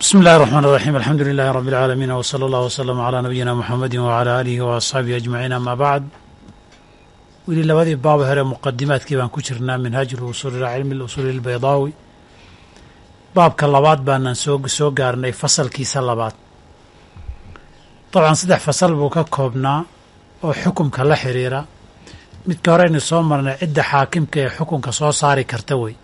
bismi illahi الرحmaan الraxim alxamdu lilahi rab اlcaalamiin wslى اllah wslm عlى nabiyina mxamedi wعlى alihi وaصxaabihi ajmaciin ama bacd weli labadii baaba hore muqadimaadkii baan ku jirnaa minhaaj اlusul ilى cilmi اlusuul اlbaydaawi baabka labaad baanaan soo soo gaarnay fasalkiisa labaad dabcan saddex fasal buu ka koobnaa oo xukumka la xiriira midka horeynu soo marnay cidda xaakimka ee xukunka soo saari karta wey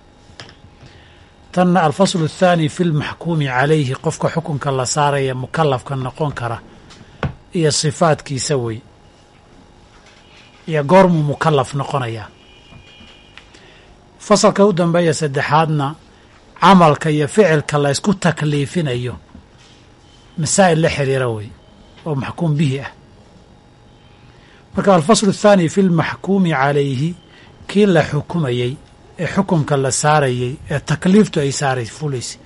tanna alfaslu athaani fi lmaxkuumi calayhi qofka xukunka la saaraya mukalafka noqon kara iyo sifaadkiisa wey iyo goormuu mukalaf noqonayaa fasalka u dambeeya saddexaadna camalka iyo ficilka la ysku takliifinayo masaa'il la xiriira wey oo maxkuum bihi ah. Marka alfaslu athaani fi lmaxkuumi calayhi kii la xukumayey ee xukumka la saarayey ee takliiftu ay saaray fulaysay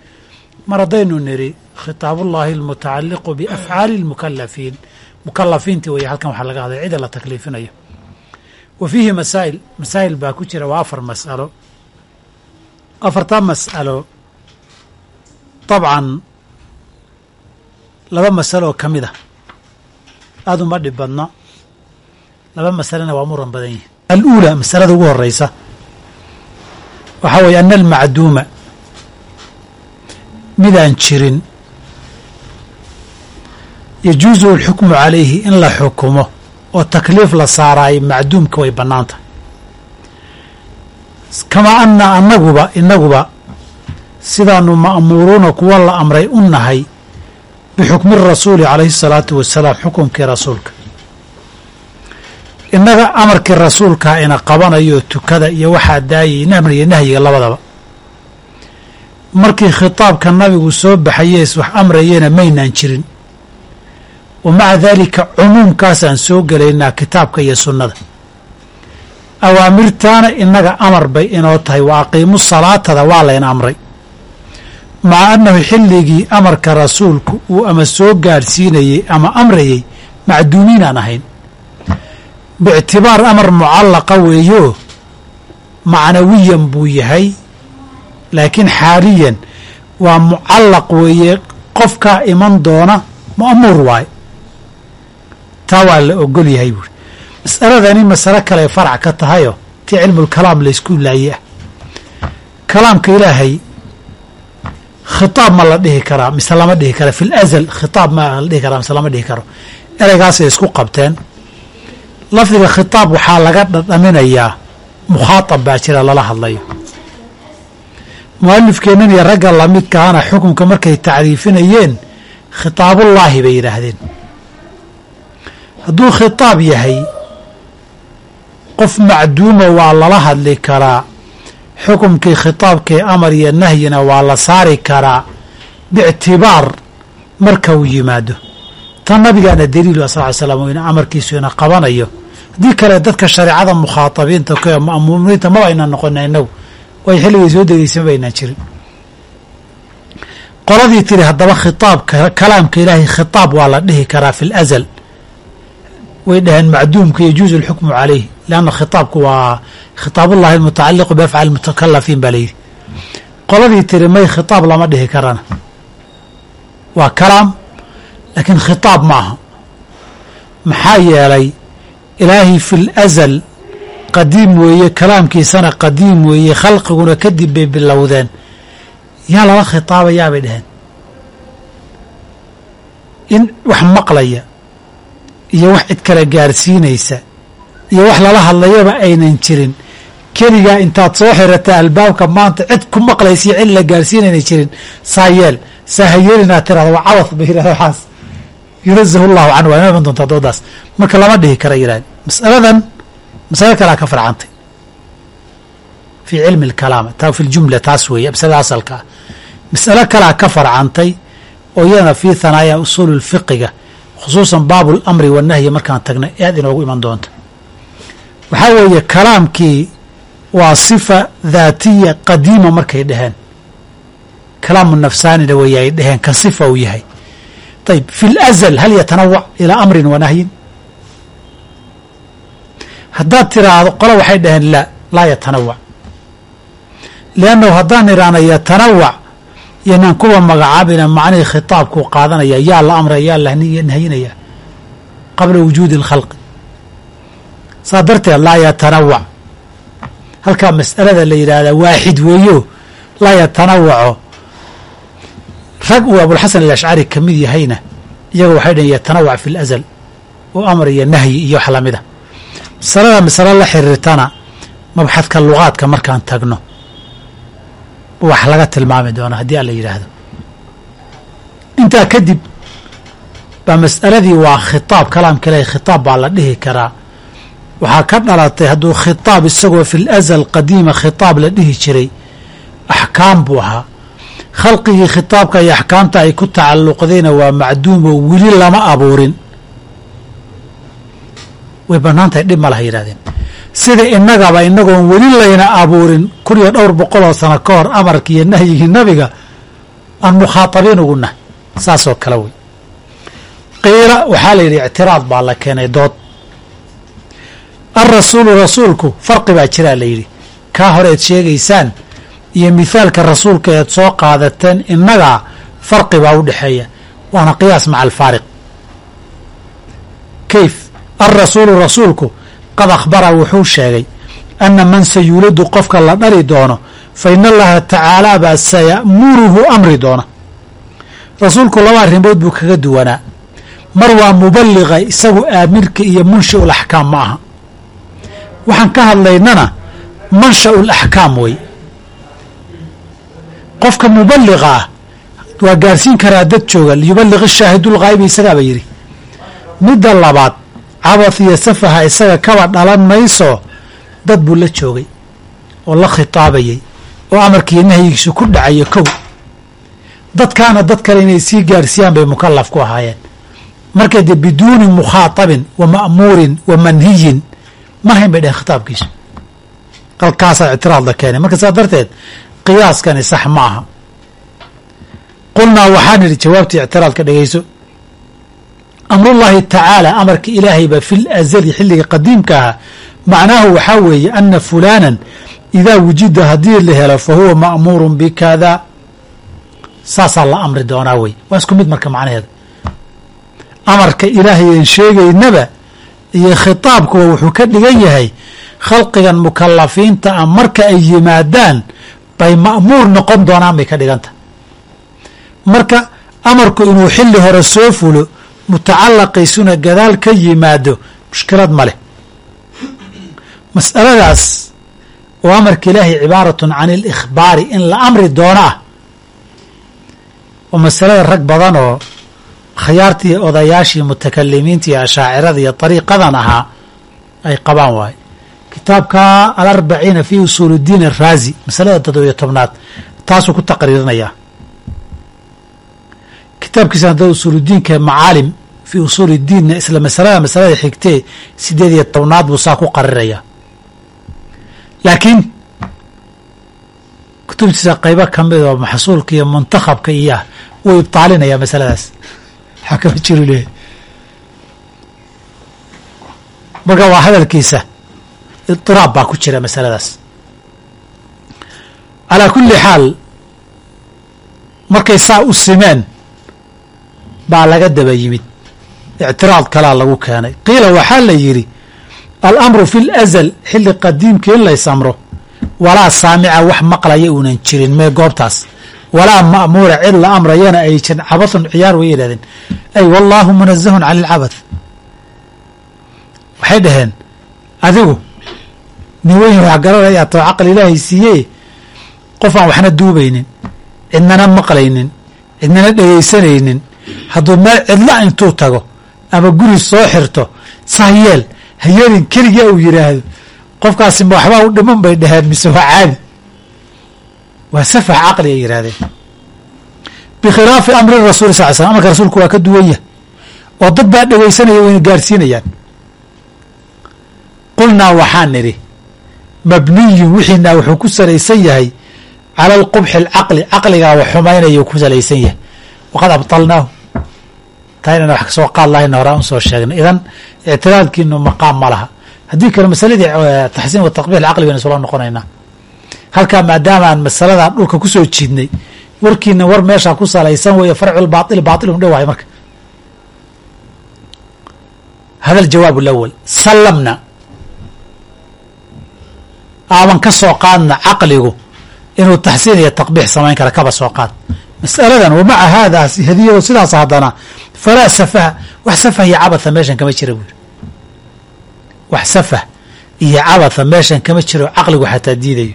mar haddaynu nidhi khitaabullaahi almutacaliqu biafcaali lmukalafiin mukalafiintii weeye halkan waxaa laga hadlaya cida la takliifinayo. Wa fiihi masaa'il masaa'il baa ku jira waa afar mas'alo. Afartaa mas'alo dabcan laba masalo oo ka mid a aada uma dhib badna laba masalena waa muran badan yihiin aluulaa masalada ugu horeysa waxaa weeye ana almacduuma midaan jirin. Yajuusu alxukmu calayhi in la xukumo oo takliif la saaraayo macduumka way bannaan tahay kamaa ana anaguba inaguba sidaanu ma'muuruuna kuwa la amray u nahay bixukmi rasuuli calayhi الsalaatu wasalaam xukumkii rasuulka innaga amarkii rasuulkaa ina qabanayo tukada iyo waxaa daayay amriyo nahyiga labadaba. Markii khitaabka nabigu soo baxayees wax amrayena maynaan jirin. Wa maca daalika cumuumkaasaan soo gelaynaa kitaabka iyo sunnada. Awaamirtaana innaga amar bay inoo tahay wa aqiimu salaatada waa layna amray. Maca annahu xilligii amarka rasuulku uu ama soo gaadhsiinayey ama amrayey macduumiinaan ahayn biictibaar amar mucallaqa weeyo macnawiyan buu yahay laakiin xaaliyan waa mucallaq weeye qofkaa iman doona ma'muur waay taa waa la ogol yahay buuri mas'aladani masalo kale farac ka tahayoo tii cilmulkalaam laysku laaye ah kalaamka ilaahay khitaab ma la dhihi karaa mise lama dhihi kara fi lazal khitaab ma la dhihi karaa mise lama dhihi karo ereygaasay isku qabteen lafdiga khitaab waxaa laga dhadhaminayaa mukhaatab baa jira lala hadlayo. Mualifkeennan iyo ragga lamidkaana xukunka markay tacriifinayeen khitaabullaahi bay yidhaahdeen. Hadduu khitaab yahay qof macduuma waa lala hadli karaa xukumkii khitaabkii amar iyo nahyina waa la saari karaa biictibaar marka uu yimaado tan nabigaana daliilu sal slam ina amarkiisu ina qabanayo. Haddii kale dadka shareecada mukhaatabiinta ma'muumiinta maba aynan noqona inagu way xilligay soo degeysan baynaan jirin. Qoladii tiri haddaba khitaabka kalaamka ilaahay khitaab waa la dhihi karaa fi lazal way dhaheen macduumka yajuuzu alxukmu calayh lianna khitaabku waa khitaabullahi almutacaliqu biafcali mutakalafiin baa layidhi qoladii tiri may khitaab lama dhihi karana. Waa kalaam laakiin khitaab ma aha maxaa yeelay ilaahay fi lazal qadiim weeye kalaamkiisana qadiim weeye khalqiguna kadib bay bilowdeen. Yaa lala khitaabayaa bay dhaheen. In wax maqlaya iyo wax cid kale gaarsiinaysa iyo wax lala hadlayaba aynan jirin. Keligaa intaad soo xirata albaabka maanta cid ku maqlaysiyo cid la gaarsiinayna jirin saa yeel saa tirahdo waa cabad bay yidhahda waxaas yunazahu llahu canhu waa iman doontaa doodaas marka lama dhihi kara yidhahd masaladan masalo kalea ka farcantay fii cilmi alkalaam taa fi ljumla taas weeye masalada asalka ah. Masalo kalea ka farcantay oo iyadana fii hanaaya usuuli lfiqiga khusuusan baabu lamri wanahyi markaan tagnay aad inoogu iman doonta waxaa weeye kalaamkii waa sifa daatiya qadiima markay dhaheen. Kalaamu nafsaanina weeye ay dhaheen ka sifa uu yahay ayb fi lazal hal yatanawac ilaa amrin wa nahyin haddaad tiraahdo qole waxay dhaheen laa laa yatanawac liannahu haddaan idhaahna yatanawac iyonan kuwa magacaabina macnihii khitaabkuu qaadanaya yaa la amraya yaa la nahyinaya qabla wujuudi اlkhalqi saa darteed laa yatanawac halkaa mas'alada la yidhaahdaa waaxid weeyo laa yatanawaco rag uu abulxasan alashcari ka mid yahayna iyaga waxay dhaheen yatanawac fi اlazal oo amar iyo nahyi iyo wax lamida masalada masalo la xiriirtana mabxadka lugaadka markaan tagno wax laga tilmaami doona haddii alla yidhaahdo. Intaa kadib baa mas'aladii waa khitaab kalaamka ilahi khitaab baa la dhihi karaa. Waxaa ka dhalatay hadduu khitaab isagoo fi lazal qadiima khitaab la dhihi jiray axkaam buu ahaa khalqigii khitaabka iyo axkaamta ay ku tacalluqdayna waa macduumo weli lama abuurin way bannaan tahay dhib ma laha yidhahdeen sida innagaba inagoon weli layna abuurin kun iyo dhowr boqoloo sano ka hor amarkii iyo nahyigii nabiga aan mukhaatabiin ugu nahay saasoo kale wey qiila waxaa la yidhi ictiraad baa la keenay dood alrasuulu rasuulku farqi baa jiraa la yidhi kaa hore sheegaysaan iyo mithaalka rasuulka eed soo qaadateen innagaa farqi baa u dhexeeya waana qiyaas maca alfaariq. Kayf alrasuulu rasuulku qad akhbara wuxuu sheegay ana man sayuuladu qofka la dhali doono fa ina allaha tacaala baa saya'muruhu amri doona. Rasuulku laba arrimood buu kaga duwanaa. Mar waa mubaliqa isagu aamirka iyo munshi'u laxkaam ma aha. Waxaan ka hadlaynana mansha'u laxkaam wey qofka mubaliqa ah waa gaarsiin karaa dad jooga liyubaliq shaahidulghaa'ibi isagaaba yidhi. Midda labaad cabad iyo safaha isaga kaba dhalan mayso dad buu la joogay oo la khitaabayay oo amarkiiyo nahyigiisu ku dhacaya kow. Dadkaana dad kale inay sii gaarsiiyaan bay mukalaf ku ahaayeen. Marka dee biduuni mukhaatabin wa ma'muurin wa manhiyin ma hayn bay dheheen khitaabkiisu halkaasaa ictiraad la keenay marka saas darteed qiyaaskani sax ma aha qulnaa waxaan idhi jawaabtii ictiraadka dhegeyso amrullaahi tacaala amarka ilaahayba fi lazali xilliga qadiimka ahaa. Macnaahu waxaa weeye ana fulaanan idaa wujida haddii la helo fa huwa ma'muurun bikada saasaa la amri doonaa wey waa isku mid marka macnaheeda. Amarka ilaahay aan sheegaynaba iyo khitaabkuba wuxuu ka dhigan yahay khalqigan mukalafiinta ah marka ay yimaadaan bay ma'muur noqon doonaan bay ka dhigantah marka amarku inuu xilli hore soo fulo mutacalaqiisuna gadaal ka yimaado mushkilad ma leh. Mas'aladaas oo amarka ilaahay cibaaratun can alikhbaari in la amri doono ah. Oo masalada rag badan oo khiyaartii odayaashii mutakalimiinta iyo ashaacirada iyo dariiqadan ahaa ay qabaan waaye kitaabka alarbaciina fi usuul اdiin araazi masalada toddobiyo tobnaad taasuu ku taqriirinayaa kitaabkiisa hadda usuuludiinka macaalim fi usuul اdiinna isla masalada masalada xigtee sideed iyo tobnaad buu saa ku qariraya. Laakiin kutubtiisa qaybo ka mid oo maxsuulka iyo muntakhabka iyo wuu ibtaalinaya masaladaas. Waxaa kama jiru leeyahy marka waa hadalkiisa idiraab baa ku jira masaladaas. Calaa kulli xaal markay saa u simeen baa laga daba yimid. Ictiraad kalaa lagu keenay. Qiila waxaa la yidhi alamru fi lazal xilli qadiimka in lays amro walaa saamica wax maqlaya uunan jirin. Mee goobtaas walaa ma'muura cid la amrayana ay jirin. Cabathun ciyaar way yidhahdeen. Ay wallaahu munazahun cani alcabath waxay dhaheen adigu nin weyn wax garanaya too caqli ilaahay siiyey qof aan waxna duubaynin cidnana maqlaynin cidnana dhegaysanaynin hadduu meel cidla intuu tago ama guri soo xirto sahyeel hayeelin keliga uu yidhaahdo qofkaasi ma waxbaa u dhiman bay dhaheen mise waa caadi. Waa safax caqli ay yidhahdeen bikhilaafi amri rasuuli sal slam amarka rasuulku waa ka duwan yahay. Oo dad baa dhegaysanaya wayna gaarsiinayaan. Qulnaa waxaan nidhi mabniyun wixiina wuxuu ku salaysan yahay cala alqubxi alcaqli caqligaa wax xumaynayuu ku salaysan yahay. Waqad abtalnaahu. Taa inaan wax ka soo qaad lahayna horaan u soo sheegnay. Idan ictiraadkiinu maqaam ma laha. Haddii kale masaladii taxsiin wa taqbiix alcaqli baynu isula noqonaynaa. Halkaa maadaama aan masaladaa dhulka ku soo jiidnay warkiina war meeshaa ku salaysan weeye farculbaaili baail un dhawahay marka. Hada aljawaab alawal sallamna aaban ka soo qaadna caqligu inuu taxsiin iyo taqbiix samayn kara kaba soo qaad. Mas'aladan wa maca haadaas hadiyado sidaas haddana falaa safaha wax safah iyo cabatha meeshan kama jira buuri wax safah iyo cabatha meeshan kama jiro caqligu xataa diidayo.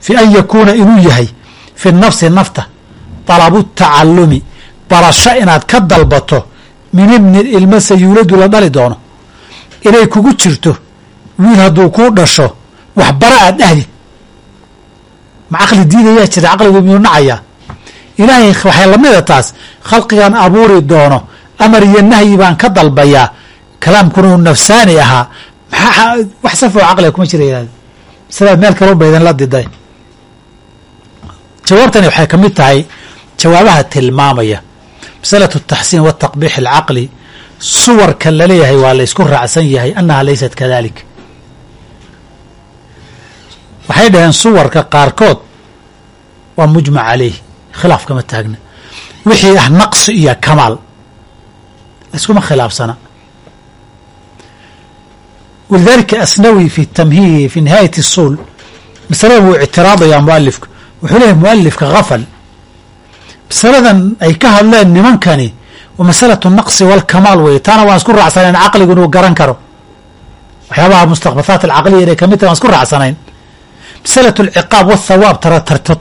Fi an yakuuna inuu yahay fi nafsi nafta dalabu tacalumi barasho inaad ka dalbato min ibnin ilma sayuuladu la dhali doono. Inay kugu jirto wiil hadduu kuu dhasho wax bara aad dhahdid ma caqli diidayaa jira caqligu miyuu nacayaa? Ilaahay waxay lamida taas khalqigan abuuri doono amar iyo nahyi baan ka dalbayaa kalaamkuna uu nafsaani ahaa. Maxaa wax safoo caqliga kuma jira yihahda masalada meel kalun ba idinla diday. Jawaabtani waxay ka mid tahay jawaabaha tilmaamaya. Masalatu taxsiin wataqbiix alcaqli. Suwarka la leeyahay waa la ysku raacsan yahay annaha laysat kadalik waxay dhaheen suwarka qaarkood waa mujmac caleyh khilaaf kama taagna. Wixii ah naqsi iyo kamaal. Layskuma khilaafsana. Walidalika asnawi fi tamhihi fi nihaayati suul masalada wuu ictiraadayaa mualifku wuxuu leeyahy mualifka hafal masaladan ay ka hadleen nimankani waa masalatu naqsi walkamaal weye taana waan isku raacsanayn caqligu inuu garan karo. Waxyaabaha mustaqbathaat alcaqliya inay ka mid tahay waan isku raacsanayn masalatu alciqaab wathawaab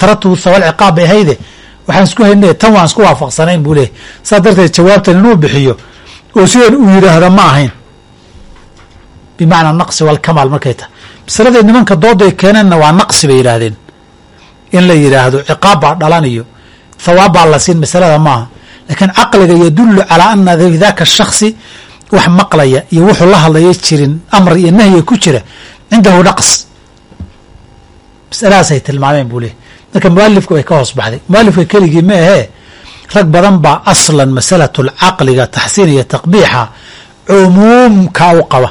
taratubu thawaab ciqaab bay ahayde waxaan isku haynay tan waan isku waafaqsanayn buu leeyahy saas darteed jawaabtan inuu bixiyo oo sidan uu yidhaahda ma ahayn. Bimacnaa naqsi walkamaal markay tahay. Masaladay nimanka dooday keeneenna waa naqsi bay yidhaahdeen. In la yidhaahdo ciqaab baa dhalaniyo thawaab baa la siin masalada maaha laakiin caqliga yadullu calaa ana daka shaksi wax maqlaya iyo wuxuu la hadlaya jirin amr iyo nahyiga ku jira cindahu naqs masaladaasay tilmaameen buu leeyahy marka mualifka way ka hoos baxday. Mualifka keligii ma ahee rag badan baa aslan masalatu lcaqliga taxsiin iyo taqbiixa cumuumka u qaba.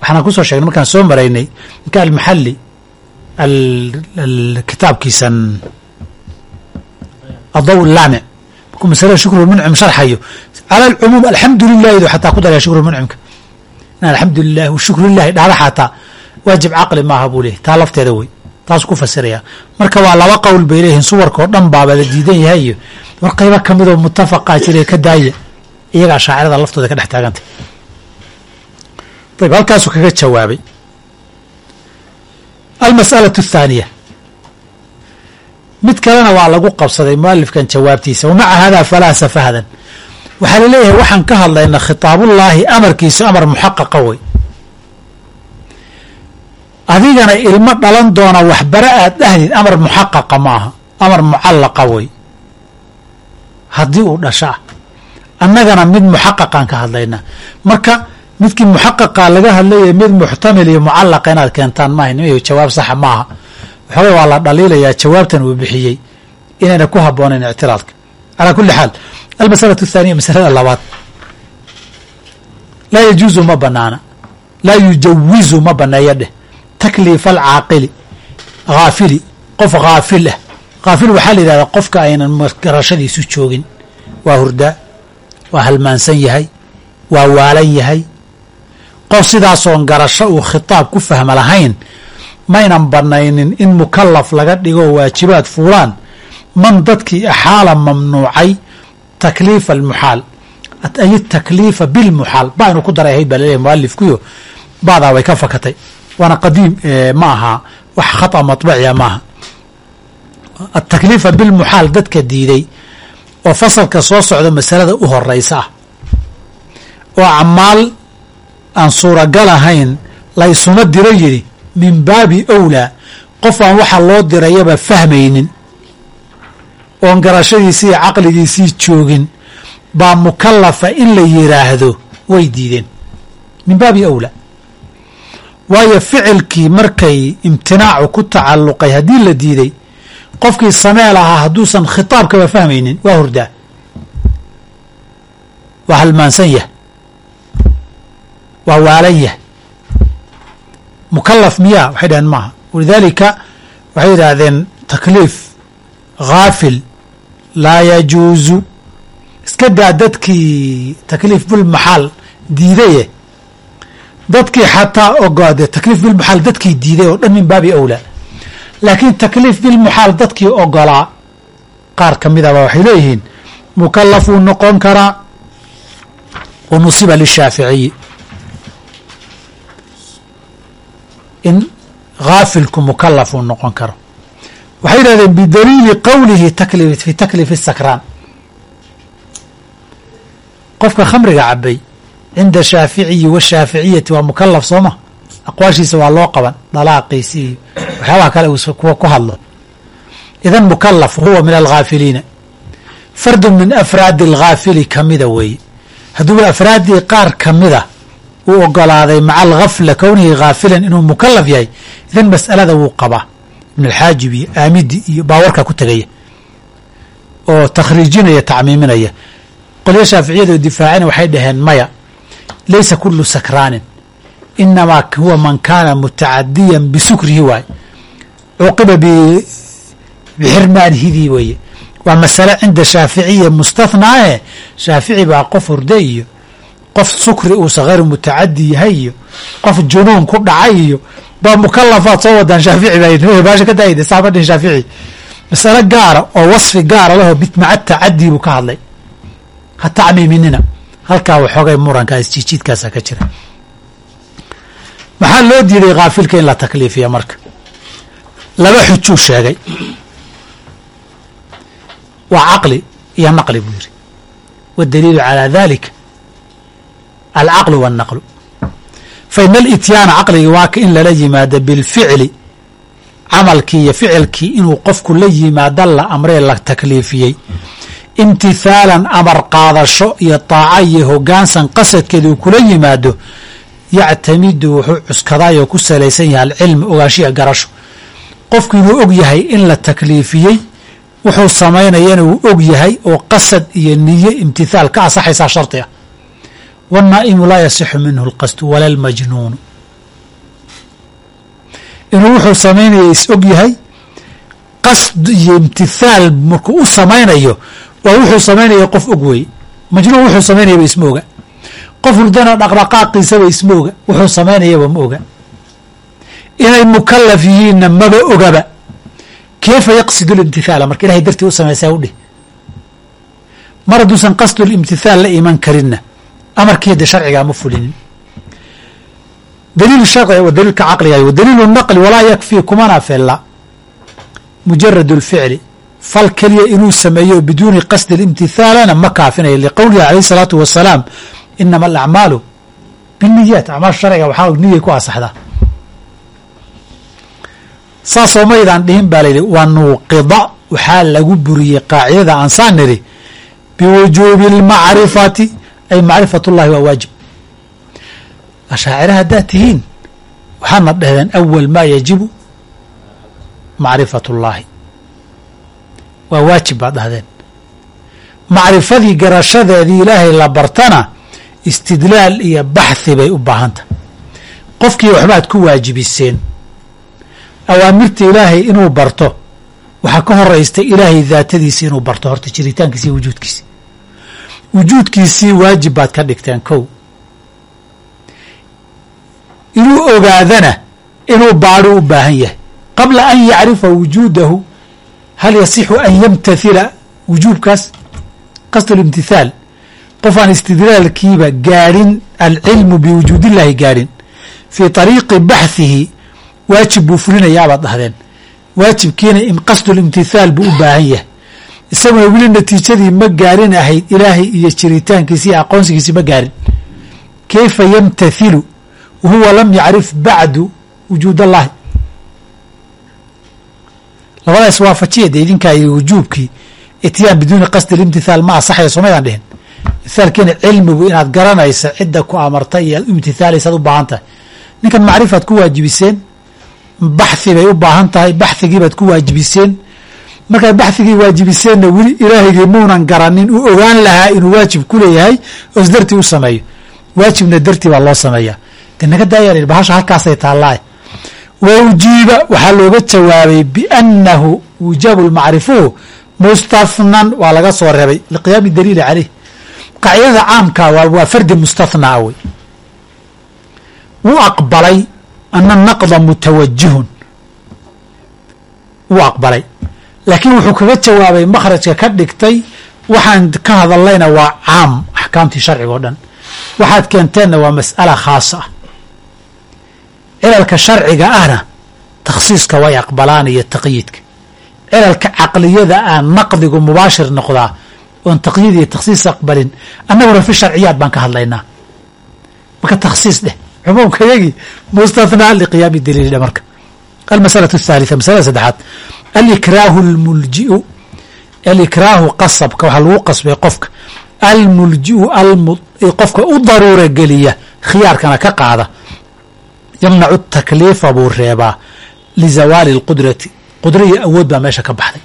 Waxaana ku soo sheegnay markaan soo maraynay ninka almaxali kitaabkiisan adaw laamic markuu masalada shukru muncim sharxayo cala alcumuum alxamdu lilahidu xataa ku daraya shukru muncimka in alxamdu lilahi shukru lilahi dhahda xataa waajib caqli maaha buu leeyahy taa lafteeda wey taasuu ku fasiraya marka waa laba qowl bay leeyihiin suwarka oo dhan baaba la diidan yahay iyo war qaybo kamidoo mutafaqaa jira ka daaya iyagaa shaacirada laftooda ka dhex taagantay ayb halkaasuu kaga jawaabay almas'alaة الthaaniya mid kalena waa lagu qabsaday mualifkan jawaabtiisa wamaca hada falaa safahdan waxaa laleeyahay waxaan ka hadlayna khitaabullaahi amarkiisa amar muxaqaqa wey adigana ilmo dhalan doona waxbara aad dhahdid amar muxaqaqa maaha amar mucallaqa wey haddii uu dhasho ah annagana mid muxaqaqaan ka hadlaynaa marka midkii muxaqaqa laga hadlayay mid muxtamil iyo mucallaqa inaad keentaan maaha nima jawaab saxa maaha waxoogay waa la dhaliilayaa jawaabtan uu bixiyey. Inayna ku habboonayn ictiraadka. Calaa kuli xaal almasalatu athaaniya masalada labaad. Laa yajuuzu ma banaana laa yujawizu ma baneeyo dheh takliifa alcaaqili haafili qof haafil ah. Haafil waxaa la yidhahdaa qofka aynan garashadiisu joogin. Waa hurdaa waa halmaansan yahay waa waalan yahay. Qof sidaasoon garasho uu khitaab ku fahma lahayn maynan banaynin in mukalaf laga dhigo waajibaad fuulaan man dadkii axaala mamnuucay takliifa almuxaal. Ay takliifa bilmuxaal. Ba inu ku daray ahayd baa laleeyahy mualifkuyo baadaa way ka fakatay waana qadiim ma aha wax khata maطbaciya maaha. Atakliifa bilmuxaal dadka diiday oo fasalka soo socda masalada u horeysa ah oo acmaal aan suuragal ahayn la ysuma diro yidhi min baabi owlaa qof aan waxaa loo dirayaba fahmaynin oon garashadiisii iyo caqligiisii joogin baa mukalafa in la yidhaahdo way diideen. Min baabi owlaa waayo ficilkii markay imtinaacu ku tacalluqay haddii la diiday qofkii samee lahaa hadduusan khitaabkaba fahmaynin waa hurdaa. Waa halmaansan yah. Waa waalan yah. Mukalaf miyaa waxay dhaheen maaha. Walidaalika waxay yidhaahdeen takliif haafil laa yajuusu iska daa dadkii takliif bilmaxaal diidaye dadkii xataa ogoade takliif bilmuxaal dadkii diiday oo dhan min baabi awlaa. Laakiin takliif bilmuxaal dadkii ogolaa qaar ka midaba waxay leeyihiin mukalaf wuu noqon karaa wa nusiba lishaaficiyi in haafilku mukalaf uu noqon karo. Waxay yidhahdeen bidaliili qowlihi takli fi taklifi sakraan. Qofka khamriga cabay cinda shaaficiyi washaaficiyati waa mukalaf sooma aqwaashiisa waa loo qaban dalaaqiisi iyo waxyaabaha kale uu ku hadlo idan mukalaf huwa min alghaafiliina fardu min afraadi alghaafili kamida weeye hadduuba afraaddii qaar kamida uu ogolaaday maca alghafla kownihi haafilan inuu mukalaf yahay idan mas'alada wuu qabaa ibn alxaajib iyo aamidi iyo baawarka ku tegaya oo takhriijinaya tacmiiminaya qolyo shaaficiyada oo difaacina waxay dhaheen maya laysa kulu sakraanin inamaa huwa man kaana mutacadiyan bisukrihi waay cuqiba bixirmaanihidii weeye waa masale cinda shaaficiya mustathnaae shaafici baa qof hurde iyo qof sukri uusa hayr mutacadi yahay iyo qof junuun ku dhacay iyo baa mukalafaad soo wadaan shaafici shaafici masale gaara oo wasfi gaara lahoo bitmaca tacadii buu ka hadlay ha tacmiiminina halkaa waxoogay murankaa isjiijiidkaasa ka jira. Maxaa loo diiday kaafilka in la takliifiya marka? Laba xujuu sheegay. Waa caqli iyo naqli buu yidhi waddaliilu calaa dalika alcaqlu waannaqlu fa ina alityaana caqligii waa ka in lala yimaado bilficli camalkii iyo ficilkii inuu qofku la yimaado la amree la takliifiyey imtithaalan amar qaadasho iyo taaca iyo hogaansan qasadkeeda uu kula yimaado yactamidu wuxuu cuskadaayoo ku salaysan yahay alcilmi ogaashiya garasho. Qofku inuu og yahay in la takliifiyey wuxuu samaynayana uu og yahay oo qasad iyo niye imtithaal ka asaxaysaa shardi ah wannaa'imu laa yasixu minhu alqasdu wala almajnuunu. Inuu wuxuu samaynaya is og yahay qasd iyo imtithaal markuu u samaynayo waa wuxuu samaynaya qof og weeye majnuun wuxuu samaynayaba isma oga qof hurdana dhaqdhaqaaqiisaba isma oga wuxuu samaynayaba ma oga. Inay mukalaf yihiinna maba ogaba. Keefa yaqsidu limtithaala marka ilahay dartii u samaysaa udhih mar hadduusan qasdu limtithaal la iman karinna amarkii de sharcigaa ma fulinin. Daliil sharci wa daliilka caqliga. Wa daliilu naqli walaa yakfii kumana fella. Mujarad اlficli fal keliya inuu sameeyo biduuni qasdi اlimtithaalana ma kaafinayo liqowlihi alayh الsalaatu wasalaam inama alacmaalu biniyaat acmaal sharciga waxaa niyay ku asaxdaa saasoo maydaan dhihin baa layidhi waa nuuqida waxaa lagu buriyey qaacidada aansaan nidhi biwujuubi اlmacrifati ay macrifat اllahi waa waajib ashaacira haddaad tihiin waxaadna dhahdeen awal maa yajibu macrifat اllahi waa waajib baad dhahdeen. Macrifadii garashadeedii ilaahay la bartana istidlaal iyo baxhi bay u baahantah qofkii waxbaad ku waajibiseen. Awaamirta ilaahay inuu barto waxaa ka horeystay ilaahay daatadiisi inuu barto horta jiritaankiisi iyo wujuudkiisi. Wujuudkiisii waajib baad ka dhigteen kow. Inuu ogaadana inuu baadho u baahan yahay. Qabla an yacrifa wujuudahu hal yasixu an yamtathila wujuubkaas qasd اlimtithaal qof aan istidlaalkiiba gaadhin alcilmu biwujuud illahi gaadhin fii طariiqi baxhihi waajib buu fulinayaabaad dhahdeen waajibkiina in qasdu limtithaal buu u baahan yahay isaguna weli natiijadii ma gaarin ahayd ilaahay iyo jiritaankiisi iyo aqoonsigiisi ma gaarin kayfa yamtathilu wahuwa lam yacrif bacdu wujuud allahi labada iswaafajiya dee idinkaa yidhi wujuubkii ityaan biduuni qasdi limtithaal ma asaxaya somaydaan dhihin mithaalkiina cilmigu inaad garanaysa cidda ku amartay iyo aad u imtithaalaysaad u baahan tahay. Ninkan macrifaad ku waajibiseen baxhi bay u baahan tahay baxhigiibaad ku waajibiseen. Markaad baxhigii waajibiseenna weli ilaahaygii muunan garanin uu ogaan lahaa inuu waajib ku leeyahay oo is dartii u sameeyo. Waajibna dartii baa loo sameeyaa. De naga daaya bahasha halkaasay taallaa wa ujiiba waxaa looga jawaabay biannahu wujabu lmacrifuhu mustahnan waa laga soo reebay liqiyaami daliili caleyh qaacidada caamka waa fardi mustathnaa wey. Wuu aqbalay ana naqda mutawajihun wuu aqbalay. Laakiin wuxuu kaga jawaabay makhrajka ka dhigtay waxaan ka hadallayna waa caam axkaamtii sharciga o dhan. Waxaad keenteenna waa mas'ala khaasa. ah cilalka sharciga ahna takhsiiska way aqbalaan iyo taqyiidka. Cilalka caqliyada ah naqdigu mubaashir noqdaa oon taqyiid iyo takhsiis aqbalin annaguna fi sharciyaad baan ka hadlaynaa. Marka takhsiis dheh cumuumka yagii mustathnaa liqiyaami daliil dheh marka. Almasalatu athaalitha masalada saddexaad. Alikraahu almuljiu alikraahu qasabka waxaa lagu qasbay qofka. Almuljiu qofka u daruura geliya khiyaarkana ka qaada yamnacu takliifa buu reebaa lizawaali اlqudrati qudra iyo awood baa meesha ka baxday.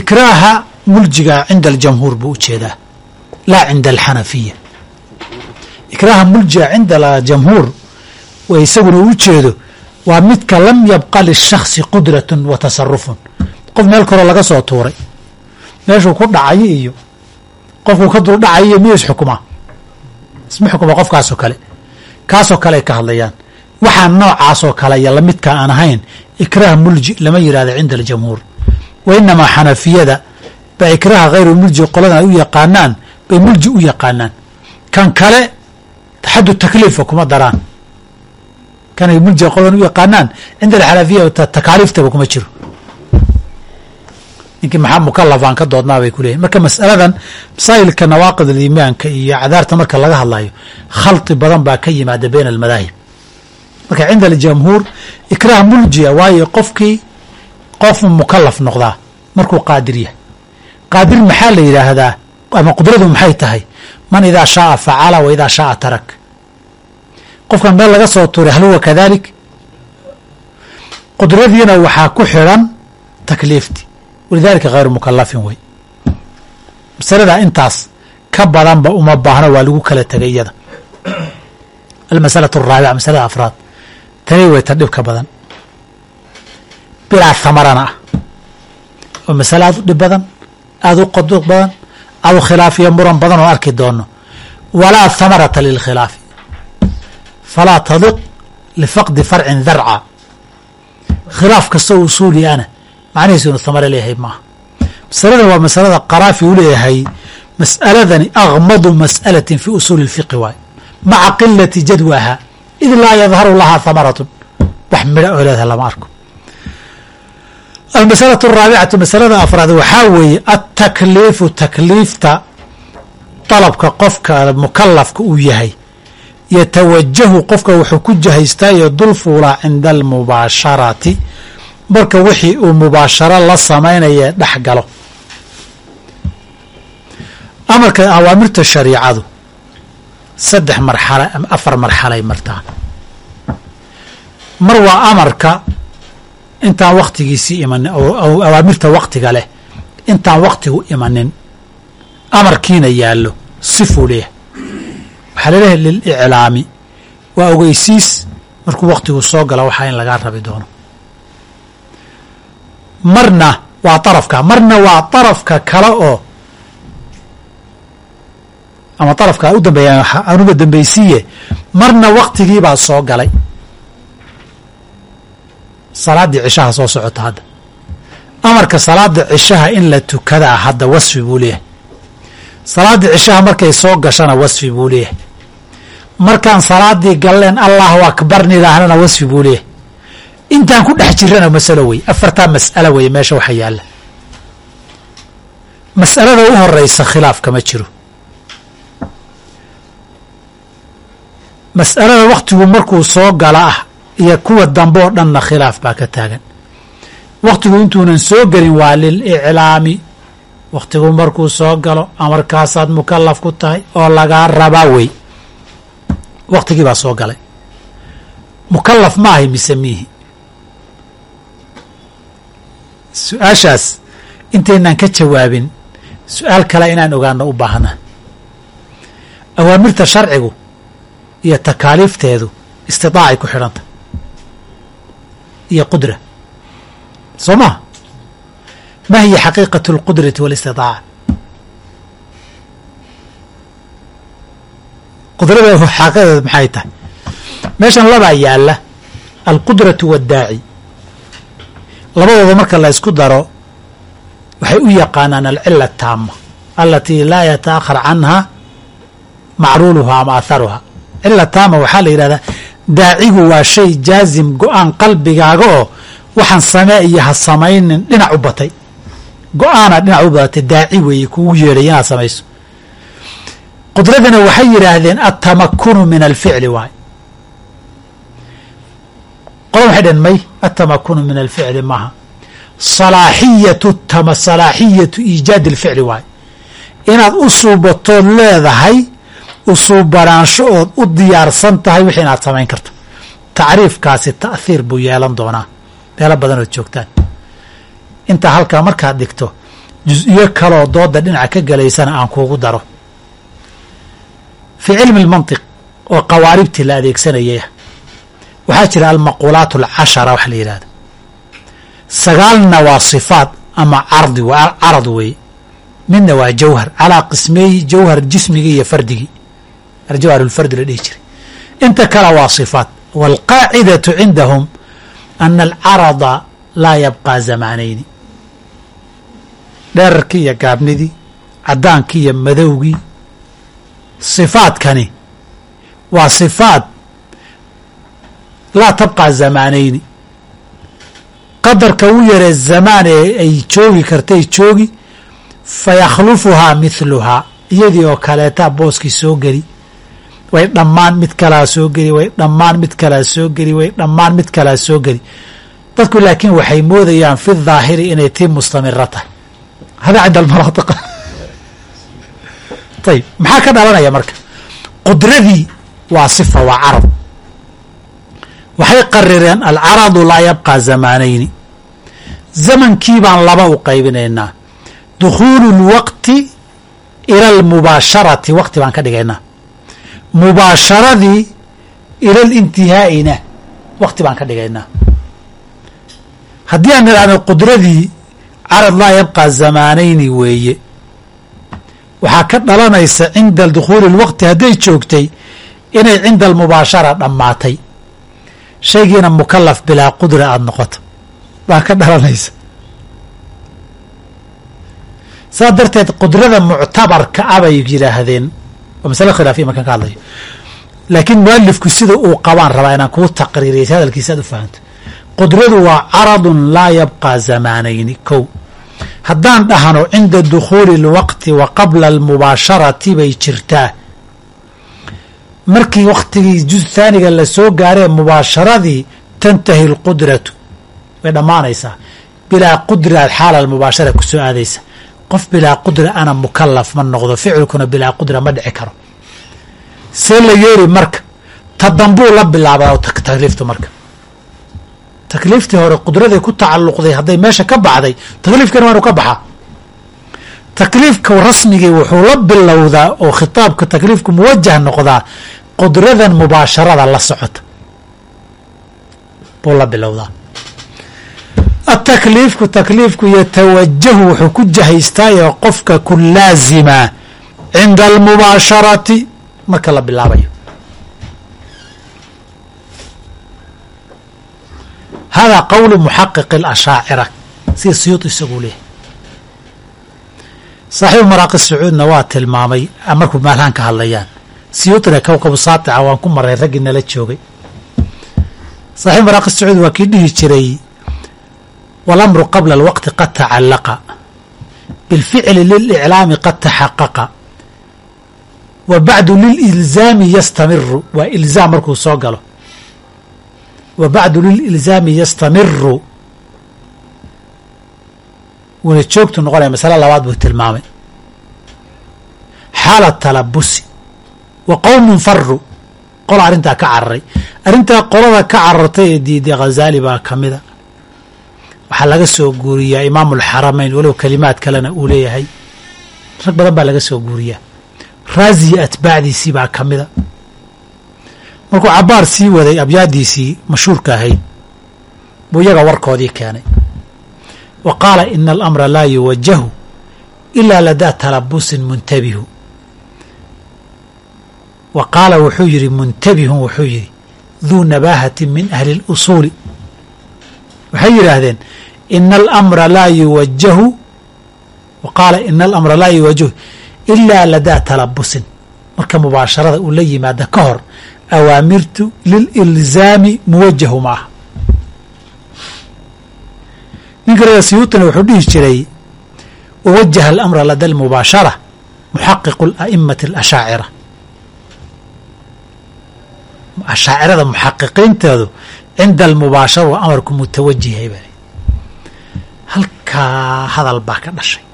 Ikraaha muljiga cinda aljamhuur buu u jeedaa laa cinda alxanafiya. Ikraaha muljiga cinda jamhuur isaguna u jeedo waa midka lam yabqa lishaksi qudratun wa tasarufun qof meel kaloo laga soo tuuray meeshuu ku dhacayo iyo qofkuu ka dul dhacayo iyo miyuu isxukumaa isma xukuma qofkaasoo kale kaasoo kale ay ka hadlayaan. Waxaa noocaasoo kale iyo lamidka aan ahayn ikraah mulji lama yidhahdo cinda aljamhuur. Wa inamaa xanafiyada ba ikraaha hayru mulji qoladan ay u yaqaanaan bay mulji u yaqaanaan. Kan kale xaddu takliifa kuma daraan. Kanay muljiga qoladan u yaqaanaan cinda alxanafiya takaaliiftaba kuma jiro ninkii maxaa mukalafaan ka doodnaa bay kuleeyihin marka masaladan masaa'ilka nawaaqid aliimaanka iyo cadaarta marka laga hadlayo khalti badan baa ka yimaada bayna almadaahib. Marka cinda aljamhuur ikraah muljiya waayo qofkii qof mukalaf noqdaa markuu qaadir yahay. Qaadir maxaa la yidhaahdaa? Ama qudradu maxay tahay? Man idaa shaaa facala wa idaa shaaa tarak. Qofkan meel laga soo tuuray hal huwa kadalik? Qudradiina waxaa ku xidhan takliifti walidalika hayru mukalafin wey. Masalada intaas ka badanba uma baahno waa lagu kala tegay iyada. Almasalatu araabica masalada afraad tani way ta dhib ka badan. Bilaa hamarana ah. Oo masale aad u dhib badan aada u qod badan aad u khilaaf iyo muran badan oo arki doono. Walaa hamarata lilkhilaafi falaa tadiq lifaqdi farcin darca khilaaf kastoo usuuli ana macnihiisu inu hamare leeyahay maaha. Masaladan waa masalada qaraafi u leeyahay mas'aladani agmadu mas'alatin fi usuuli اlfiqi waay maca qilati jadwaha id laa yadharu lahaa hamaratun wax midha oo leedahay lama arko. Almasalatu araabicatu masalada afraad waxaa weeye atakliifu takliifta dalabka qofka mukalafka uu yahay yatawajahu qofka wuxuu ku jahaystaayo dul fuulaa cinda almubaasharati marka wixii uu mubaasharo la samaynaya dhex galo. Amarka awaamirta shariicadu saddex marxalo afar marxalay martaa. Mar waa amarka intaan waktigiisii imanin awaamirta waktiga leh intaan waktigu imanin amarkiina yaallo sifuu leeyahay waxaa la leeyahay liliclaami waa ogeysiis markuu waktigu soo gala waxaa in lagaa rabi doono marna waa darafka marna waa darafka kale oo ama darafka u dambeeya anuga dambaysiiye marna waktigiibaa soo galay. Salaaddii cishaha soo socota hadda. Amarka salaada cishaha in la tukadaa hadda wasfi buu leeyahay. Salaaddii cishaha markay soo gashana wasfi buu leeyahay. Markaan salaadii galleen allahu akbar nidhaahnana wasfi buu leeyahay intaan ku dhex jirana masalo wey. Afartaa mas'alo wey meesha waxa yaalla. Mas'alada u horeysa khilaaf kama jiro. Mas'alada waktigu markuu soo gala ah iyo kuwa dambe oo dhanna khilaaf baa ka taagan. Waktigu intuunan soo gelin waa liliclaami waktigu markuu soo galo amarkaasaad mukalaf ku tahay oo lagaa rabaa wey. Waktigii baa soo galay. Mukalaf ma ahay mise miihi su-aashaas intaynaan ka jawaabin su-aal kale inaan ogaano u baahna awaamirta sharcigu iyo takaaliifteedu istidaacay ku xidhanta iyo qudra soo maha ma hiya xaqiiqaة اlqudrati wاlاstidaaca qudrada xaqiiqadeed maxay tahay meeshan labaa yaala alqudratu waddaaci labadooda marka la ysku daro waxay u yaqaanaan alcila taama alatii laa yataأkhar canha macruuluha ama aharuha cila taama waxaa la yidhahdaa daacigu waa shay jaazim go'aan qalbigaaga oo waxaan samee iyo ha samaynin dhinac u batay. Go'aana dhinac u badatay daaci weeye kugu yeedhay inaad samayso. Qudradana waxay yidhaahdeen atamakunu min alficli waay qola waxay dhaheen may atamakunu min alficli maaha. Salaaxiyatu tama salaaxiyatu iijaadi alficli waay inaad u suubatood leedahay usuubanaansho ood u diyaarsan tahay wixii inaad samayn karto. Tacriifkaasi ta'hiir buu yeelan doonaa. Meelo badan ood joogtaan. Intaa halkaa markaad dhigto jus-iyo kaloo dooda dhinaca ka gelaysana aan kuugu daro. Fii cilmi almantiq oo qawaaribtii la adeegsanayaya waxaa jira almaquulaat alcashara wax la yidhahdo sagaalna waa sifaat ama cardi carad weeye midna waa jawhar calaa qismeeyi jawhar jismigii iyo fardigii aljawhar lfardi la dhihi jiray. Inta kale waa sifaat waalqaacidatu cindahum ana alcarada laa yabqaa zamaanayni. Dheerarkii iyo gaabnidii caddaankii iyo madowgii sifaadkani waa sifaat laa tabqaa zamaanayni qadarka u yaree zamaan ee ay joogi kartay joogi fa yakhlufuhaa mithluhaa iyadii oo kaleetaa booskii soo geli. Way dhammaan mid kalaa soo geli way dhammaan mid kalaa soo geli way dhammaan mid kalaa soo geli. Dadku laakiin waxay moodayaan fi daahiri inay tii mustamira tahay. Hada cinda almanaatiq ayib maxaa ka dhalanaya marka? Qudradii waa sifa waa carad waxay qarireen alcaradu laa yabqaa zamaanayni zamankii baan laba u qaybinaynaa. Dukhuulu اlwaqti ila almubaasharati waqti baan ka dhigaynaa. Mubaasharadii ila lintihaa'ina waqti baan ka dhigaynaa. Haddii aan idhahno qudradii carad laa yabqaa zamaanayni weeye waxaa ka dhalanaysa cinda dukhuuli اlwaqti hadday joogtay inay cinda almubaashara dhammaatay shaygiina mukalaf bilaa qudra aada noqoto. Baa ka dhalanaysa. Saas darteed qudrada muctabarka a bay yidhaahdeen. Waa masale khilaafiya markaan ka hadlayo laakiin mualifku sida uu qabaan rabaa inaan kuu taqriiriya si hadalkiisa aad u fahanto. Qudradu waa caradun laa yabqaa zamaanayni kow. Haddaan dhahno cinda dukhuuli اlwaqti wa qabla almubaasharati bay jirtaa markii waktigii juz taaniga la soo gaaree mubaasharadii tantahi اlqudratu way dhammaanaysaa. Bilaa qudra xaala almubaashara ku soo aadaysa. Qof bilaa qudra ana mukalaf ma noqdo. Ficilkuna bilaa qudra ma dhici karo. See la yeeri marka. Ta dambuu la bilaabaa takliiftu marka. Takliiftii hore qudraday ku tacalluqday hadday meesha ka baxday takliifkana waanu ka baxaa takliifka rasmigii wuxuu la bilowdaa oo khitaabka takliifku muwajah noqdaa qudradan mubaasharada la socota. Buu la bilowdaa. Atakliifku takliifku yatawajahu wuxuu ku jahaystaayoo qofka ku laazima cinda almubaasharati marka la bilaabayo. Hada qowlu muxaqiqi اlashaacira sida siyuud isaguu leehay saaxiibu maraaqi sacuudna waa tilmaamay markuu maalhaan ka hadlayaan siyuudna kowkabu saatica waan ku maray raggii nala joogay. Saaxiib maraaqi sacuud waa kii dhihi jiray walamru qabla alwaqti qad tacallaqa bilficli liliclaami qad taxaqaqa wa bacdu lililzaami yastamiru waa ilzaam markuu soo galo. Wa bacdu lililzaami yastamiru wuna joogtu noqonaya masale labaad buu tilmaamay. Xaala talabusi wa qowmun faru qola arrintaa ka cararay arrintaa qolada ka carartay ee diiday khazaali baa ka mida waxaa laga soo guuriyaa imaamu alxaramayn walow kalimaad kalena uu leeyahay. Rag badan baa laga soo guuriyaa. Raaziya atbaacdiisii baa ka mida markuu cabaar sii waday abyaadiisii mashhuurka ahayd buu iyaga warkoodii keenay. Wa qaala ina alamra laa yuwajahu ilaa ladaa talabusin muntabihu wa qaala wuxuu yidhi muntabihun wuxuu yidhi duu nabaahatin min ahli اlusuuli waxay yidhaahdeen ina alamra laa yuwajahu wa qaala ina alamra laa yuwajahu ilaa ladaa talabusin marka mubaasharada uu la yimaada ka hor awaamirtu lililzaami muwajahu ma aha ninka reer siyuutina wuxuu dhihi jiray wawajaha alamra lada almubaashara muxaqiqu ala'imati alashaacira ashaacirada muxaqiqiinteedu cinda almubaashara waa amarku mutawajihay baa halkaa hadal baa ka dhashay.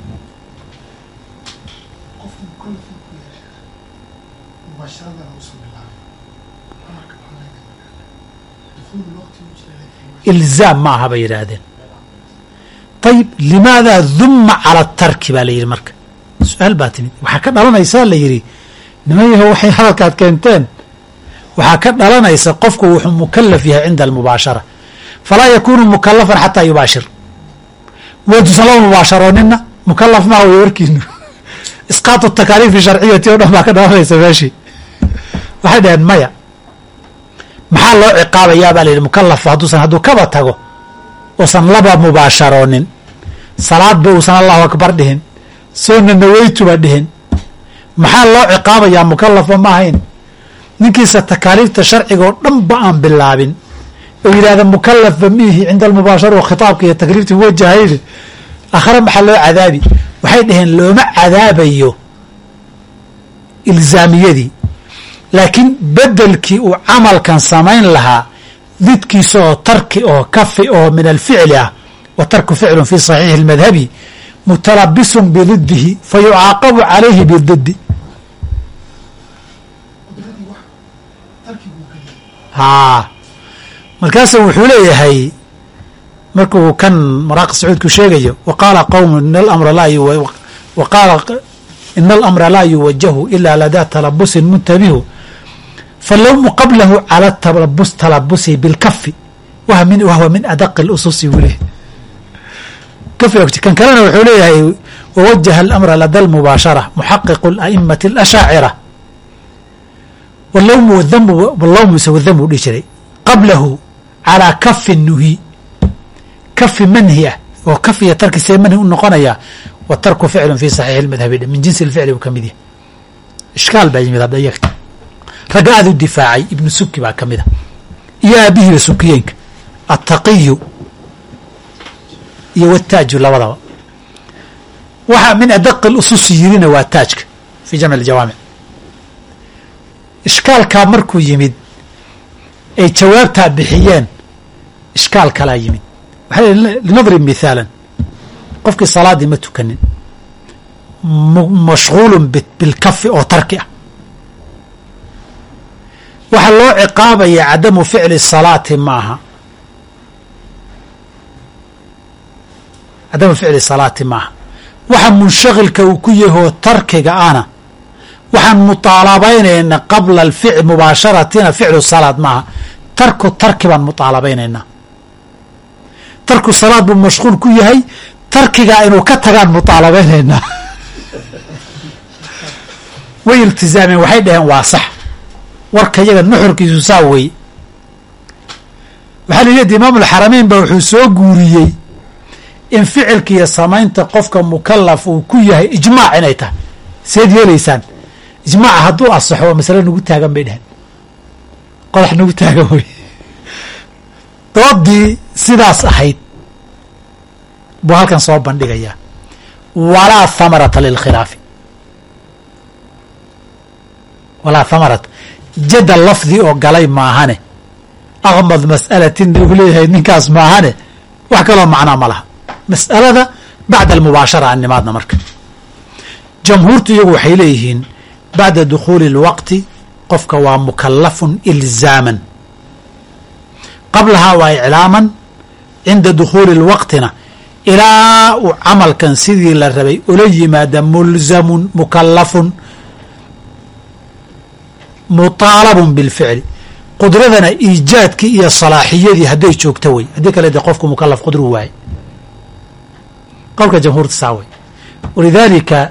Ilzaam ma aha bay yidhaahdeen. Ayib limaadaa dumma cala tarki baa la yidhi marka. Su'aal baa timid. Waxaa ka dhalanaysaa la yidhi niman yaho waxay hadalkaad keenteen waxaa ka dhalanaysa qofku wuxuu mukalaf yahay cinda almubaashara. Falaa yakuunu mukalafan xataa yubaashir. Waduusan laba mubaasharoonina mukalaf maha way warkiinu isqaatu takaaliifi sharciyati o dhan baa ka dhalanaysa meeshii. Waxay dhaheen maya maxaa loo ciqaabayaa? baa la yidhi mukalaf hadduusan hadduu kaba tago uusan laba mubaasharoonin. Salaadba uusan allahu akbar dhihin soona naweytuba dhihin. Maxaa loo ciqaabayaa mukalafba ma ahayn ninkiisa takaaliifta sharciga oo dhan ba aan bilaabin. Oo yidhahda mukalafba miihi cinda almubaashara wa khitaabka iyo takliifta muwajahayni akhre maxaa loo cadaabi? Waxay dhaheen looma cadaabayo ilzaamiyadii. Laakiin bedelkii uu camalkan samayn lahaa didkiisa oo tarki oo kafi oo min alficli ah wa tarku ficlu fi saxiixi اlmadhabi mutalabisun bididihi fa yucaaqabu calayhi bididi haa. Markaasu wuxuu leeyahay markuu kan maraaqi sacuudku sheegayo wa qaala qowmu in alamra laa wa qaala ina alamra laa yuwajahu ila ladaa talabusin muntabihu falowmu qablahu cala talabus talabusi bilkafi wahwa min adaqi اlususi wule kan kalena wuxuu leeyahay wawajaha alamra lada almubaashara muxaqiqu aimati اlashaacira ise wadamu dhihi jiray. Qablahu calaa kafi nuhi. Kafi manhi ah oo kaf iyo tarki see manhi u noqonaya wa tarku ficlu fi saxiixi madhabi min jinsi lficli buu ka mid yahay. Ishkaal baa yimid hadda iyaga ragga aad u difaacay ibnu suki baa ka mid a iyo aabihiiba sukiyeenka attaqiyu iyo wataaju labadaba. Waxaa min adaqi lususi yirina waa taajka fi jamc aljawaamic ishkaalkaa markuu yimid ay jawaabtaa bixiyeen ishkaal kalaa yimid. Waxaa linadrib mithaalan qofkii salaaddii ma tukanin. Mashghuulun bilkafi oo tarki ah. Waxaa loo ciqaabaya cadamu ficli salaati maaha. Cadamu ficli salaati maaha. Waxa munshakilka uu ku yahoo tarkiga ana waxaan muaalabaynaynaa qabla alfic mubaasharatina ficlu salaad maaha. Tarku tarki baan muaalabaynaynaa tarku salaad buu mashquul ku yahay tarkigaa inuu ka tagaan muaalabaynaynaa way iltizaameen waxay dhaheen waa sax. Warka iyaga nuxurkiisu saa weye waxaa layidhi imaam alxarameyn baa wuxuu soo guuriyey in ficilka iyo samaynta qofka mukalaf uu ku yahay ijmaac inay tahay. Seed yeelaysaan ijmaaca hadduu asaxo waa masale nagu taagan bay dheheen qodax nagu taagan wey doodii sidaas ahayd buu halkan soo bandhigayaa. Walaa thamarata lilkhilaafi. Walaa thamarata. Jadal lafdi oo galay maahane. Aqmad mas'alatin uu leeyahay ninkaas maahane wax kaloo macnaa ma laha. Mas'alada bacda almubaashara animaadna marka. Jamhuurtu iyagu waxay leeyihiin bacda dukhuuli اlwaqti qofka waa mukalafun ilzaaman qablahaa waa iclaaman cinda dukhuuli اlwaqtina ilaa uu camalkan sidii la rabay ula yimaada mulzamun mukalafun muطaalabun bilficli qudradana iijaadkii iyo salaaxiyadii hadday joogto wey haddii kale de qofku mukalaf qudru waaye qowlka jamhuurta saawey walidaalika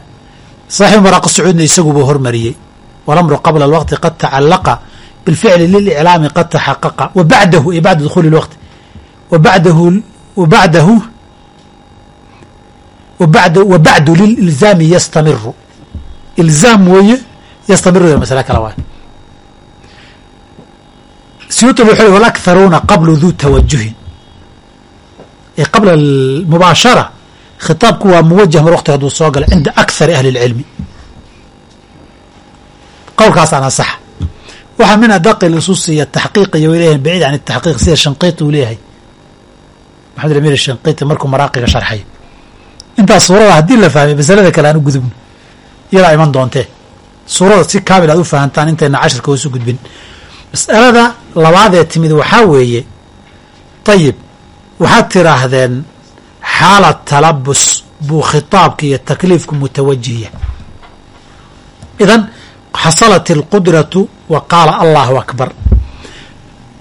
saaxibu maraaqi sacuudna isaguba hormariyey. Walamru qabla alwaqti qad tacalaqa bilficli liliclaami qad taxaqaqa. Wa bacdahu ay bacda dukhuuli اlwaqti wa bacdahu wa bacdahu wa bacdu lililzaami yastamiru. Ilzaam weeye yastamiru masale kale waay siyuuti wuxuu walakharuuna qablu duu tawajuhin ee qabla almubaashara khitaabku waa muwajah mar waqtiga haduu soo gala cinda akhari ahli اlcilmi qowlkaas ana saxa waxaa min adaqi lususi iyo taxqiiq iyo leeyahay baciid can taxqiiq sida shanqiiti uu leeyahay. Maxamed amir shanqiiti markuu maraaqiga sharxay. Intaas suurada haddii la fahmay masalada kale aan u gudubno. Iyadaa iman doontee. Suurada si kaamil aad u fahantaan intayna cashirka hoosu gudbin. Mas'alada labaadee timid waxaa weeye ayib waxaad tiraahdeen xaala talabus buu khitaabka iyo takliifku mutawajihiya idan xasalat alqudratu wa qaala allahu akbar.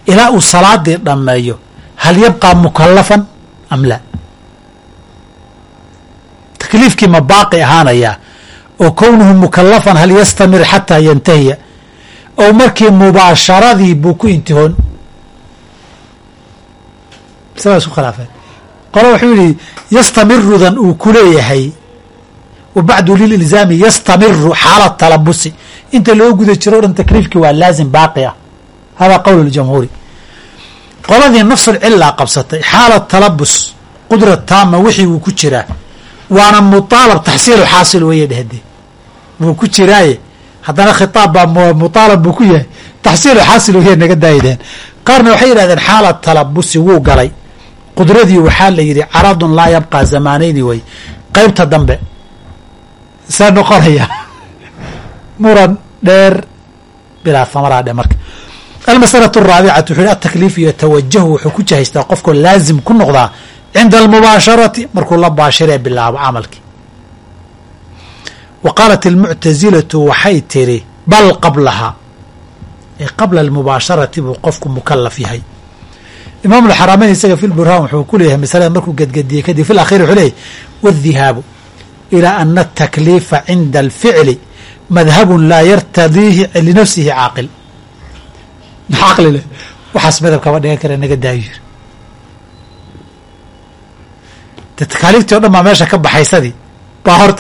Ilaa uu salaadii dhammeeyo hal yabqaa mukalafan am laa takliifkii ma baaqi ahaanayaa? Oo kownuhu mukalafan hal yastamir xataa yantahiya? Oo markii mubaasharadii buu ku intihoon? Isagaa isku qole wuxuu yihi yastamirudan uu ku leeyahay. Wa lililzaami yastamiru xaala talabusi inta loo guda jiro o dhan takliifkii waa laazim baaqi ah. Hada qowl ljamhuuri qoladii nafsulcilaa qabsatay xaala talabus qudra taama wixii wuu ku jiraa. Waana muaalab taxsiilu xaasil weeye dhehde wuu ku jiraaye. Haddana khitaab baa muaalab buu ku yahay. Taxsiilu xaasil weye naga daayideen. Qaarna waxay yidhahdeen xaala talabusi wuu galay qudradii waxaa la yidhi caradun laa yabqaa zamaanayni way. Qeybta dambe saa noqonaya muran dheer bilaa hamaraa dhe marka. Almasalatu araabicatu wuxu yhi atakliif iyo tawajahu wuxuu ku jahaystaa qofkoo laazim ku noqdaa cinda almubaasharati markuu la baashiree bilaabo camalkii. Wa qaalat almuctasilatu waxay tiri bal qablahaa. Ee qabla almubaasharati buu qofku mukalaf yahay imaam alxaramayn isaga fi lburhaan wuxuu ku leeyahay masalada markuu gedgediyey kadib fi lakhir wuxuu leeyahy waاdihaabu ilaa ana atakliifa cinda alficli madhabun laa yartadiihi linafsihi caaqil. Caqli leh? Waxaas madhab kama dhigan kara naga daayo yiri o dhan baa meesha ka baxaysadii baa hor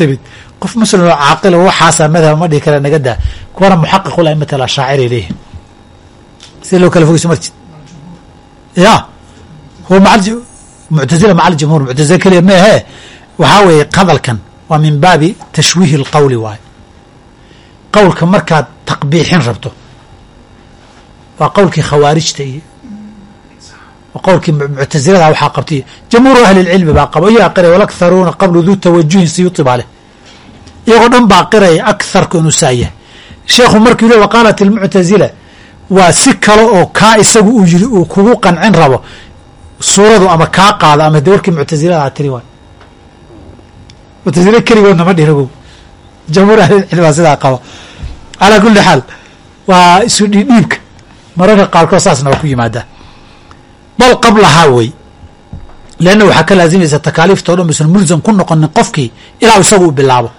qof muslim oo caaqila waxaasaa madhaba ma dhihi kara naga daa. Kuwana muxaqiqu laimata lashaaciri leeyihiin sida loo kala fogeyso martid ya muctazila maca aljumhuur muctazila keliya ma ahee waxaa weeye hadalkan waa min baabi tashwiihi اlqowli waaye qowlka markaad taqbiixin rabto waa qowlkii khawaarijta iyo qowlkii muctazilada waxaa qabtay jamhuuru ahli اlcilmi baa qaba iyo aqiraya walakharuuna qablu duu tawajuhin siyuuti baa leh iyagoo dhan baa qiraya akharku inuu saa yahay sheekhu markuu le waqaalat almuctazila waa si kale oo kaa isagu uu yiri uu kugu qancin rabo suuradu ama kaa qaado ama de warkii muctazilada a tiri waay. Muctazile keligoodna ma dhirago jamhuur ahlilcilmi baa sidaa qaba. Calaa kuli xaal waa isu dhiidhiibka mararka qaarkood saasna waa ku yimaadaa. Bal qablahaa wey leanna waxaa ka laazimaysa takaaliifta o dhan baysan mulsam ku noqonin qofkii ilaa isagu u bilaabo.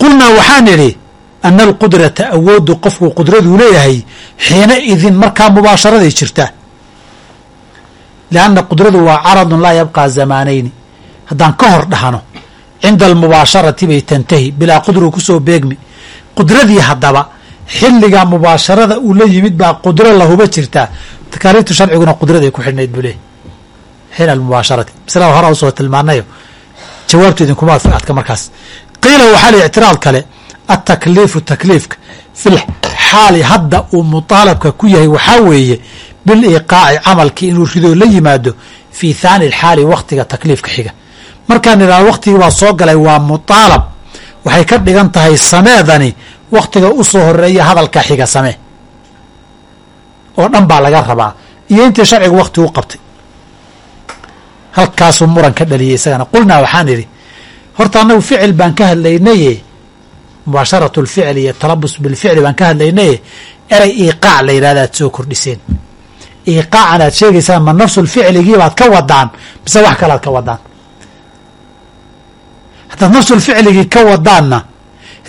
Qulnaa waxaan idhi ana alqudrata awoodu qofku qudraduu leeyahay xiina idin markaa mubaasharaday jirtaa lianna qudradu waa caradun laa yabqaa zamaanayni haddaan ka hor dhahno cinda almubaasharati bay tantahi bilaa qudru ku soo beegmi qudradii haddaba xilligaa mubaasharada uu la yimid baa qudro lahuba jirtaa takaaliiftu sharciguna qudraday ku xidhnayd buu leeyahy xiina almubaasharati masalada hore u soo tilmaanayo jawaabtu idinkuma adka qiila waxaa la ictiraad kale atakliifu takliifka fi xaali hadda uu mutaalabka ku yahay waxaa weeye biliiqaaci camalkii inuu ridoo la yimaado fii thaani xaali waktiga takliifka xiga markaan idhahdo waktigii baa soo galay waa mutaalab waxay ka dhigan tahay sameedani waktiga u soo horreeya hadalka xiga samee oo dhan baa laga rabaa iyo intii sharciga wakti u qabtay halkaasuu muran ka dhaliyay isagana qulnaa waxaan idhi horta annagu ficil baan ka hadlaynaye mubaasharatu lficli iyo talabus bilficli baan ka hadlaynaye erey iiqaac la yidhahda aad soo kordhiseen. Iiqaacan aad sheegaysaan ma nafsul ficligii baad ka wadaan mise wax kale aad ka wadaan? Haddaad nafsulficligii ka wadaanna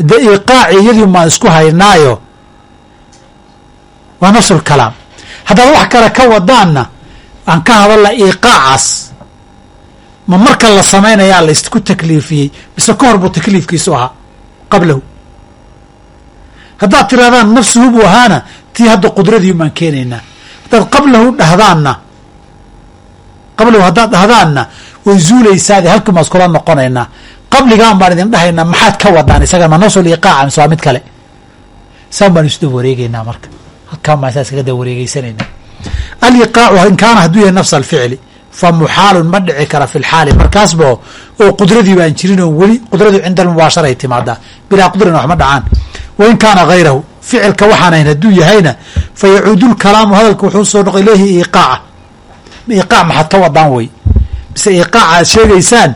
de iqaaci iyadii maan isku haynaayo waa nafsulkalaam haddaad wax kale ka wadaanna aan ka hadalla iqaacaas ma marka la samaynayaa la isku takliifiyey mise ka hor buu takliifkiisu ahaa qablahu haddaad tirahdaan nafsuhu buu ahaana tii hadda qudradii maan keenaynaa haddaad qablahu dhahdaanna qablahu haddaad dhahdaanna way zuulaysaade halkii iskula noqonaynaa qabligaan baan idin dhahaynaa maxaad ka wadaan isaga ma nafsul iqaaca waa mid kale. Saan baan isda wareegeynaa marka. Halkaan baan saas kaga da aliqaacu in kaana hadduu yahay nafsa alficli fa muxaalun ma dhici kara fi lxaali markaasba oo qudradii baan jirin weli qudradu cinda almubaashara ay timaadaa. Bilaa qudrana wax ma dhacaan wain kaana hayrahu ficilka waxaan ahayn hadduu yahayna fa yacuudu lkalaamu hadalka wuxuu soo noqo ilayhi iqaaca iqaac maxaad ka wadaan wey mise iqaaca aad sheegaysaan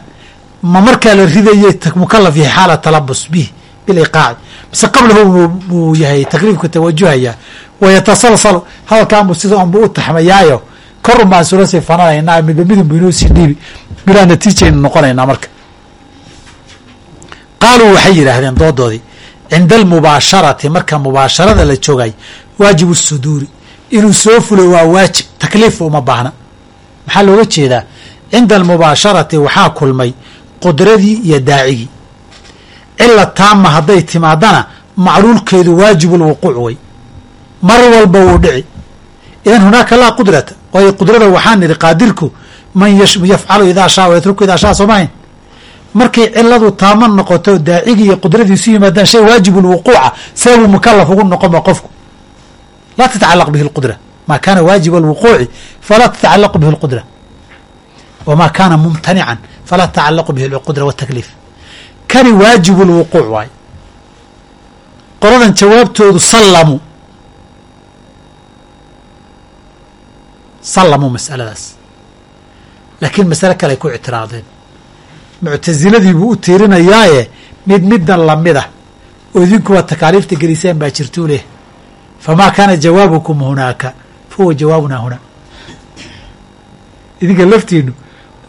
ma markaa la ridayay mukalaf yahay xaala talabus bih biliqaaci mise qablahu buu yahay takliifka tawajuhaya wayatasalsalu hadalkaanbu sida unbu u taxmayaayo korun baan sula sii fananaynaa midba midunbu inoo sii dhiibi bilaa natiijaynu noqonaynaa marka qaaluu waxay yidhaahdeen doodoodii cinda almubaasharati marka mubaasharada la joogay waajibu suduuri inuu soo fulo waa waajib takliif uma baahna maxaa looga jeedaa cinda almubaasharati waxaa kulmay qudradii iyo daacigii cila taama hadday timaadana macluulkeedu waajibu lwuquuc wey mar walba wuu dhici idan hunaaka laa qudrata waayo qudrada waxaa nidhi qaadirku man yafcalu idaa shaa wa idaa shaa soomahayn markay ciladu taama noqoto daacigii iyo qudradiisu yimaadaan shay waajibu lwuquuca seebuu mukalaf ugu noqonba qofku. Laa tatacalaq bihi lqudra maa kaana waajiba alwuquuci falaa tatacalaqu bihi lqudra wma kaana mumtanican falaa tatacalaqu bihi alqudra watakliif kani waajibu lwuquuc waay. Qoladan jawaabtoodu sallamu. Sallamuu masaladaas. Laakiin masale kale ay ku ictiraadeen muctasiladii buu u tiirinayaaye mid middan lamida oo idinkuwa takaaliifta geliseen baa jirtuu leh. Famaa kaana jawaabukum hunaaka? Fahuwa jawaabunaa huna. Idinka laftiinu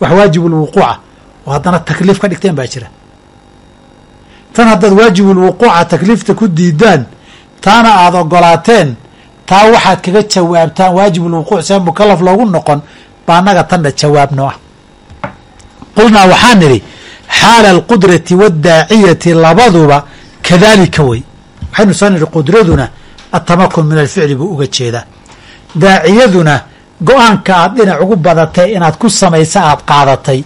wax waajibulwuquuca oo haddana takliif ka dhigteen baa jira. Tan haddaad waajibulwuquuca takliifta ku diidaan taana aada ogolaateen taa waxaad kaga jawaabtaan waajibulwuquuc see mukalaf loogu noqon baa annaga tanna jawaabno ah qulnaa waxaan nidhi xaala alqudrati waaddaaciyati labaduba kadaalika wey waxaynu soo nidhi qudraduna atamakun min alficli buu uga jeedaa. Daaciyaduna go'aanka aad dhinac ugu badatay inaad ku samaysa aad qaadatay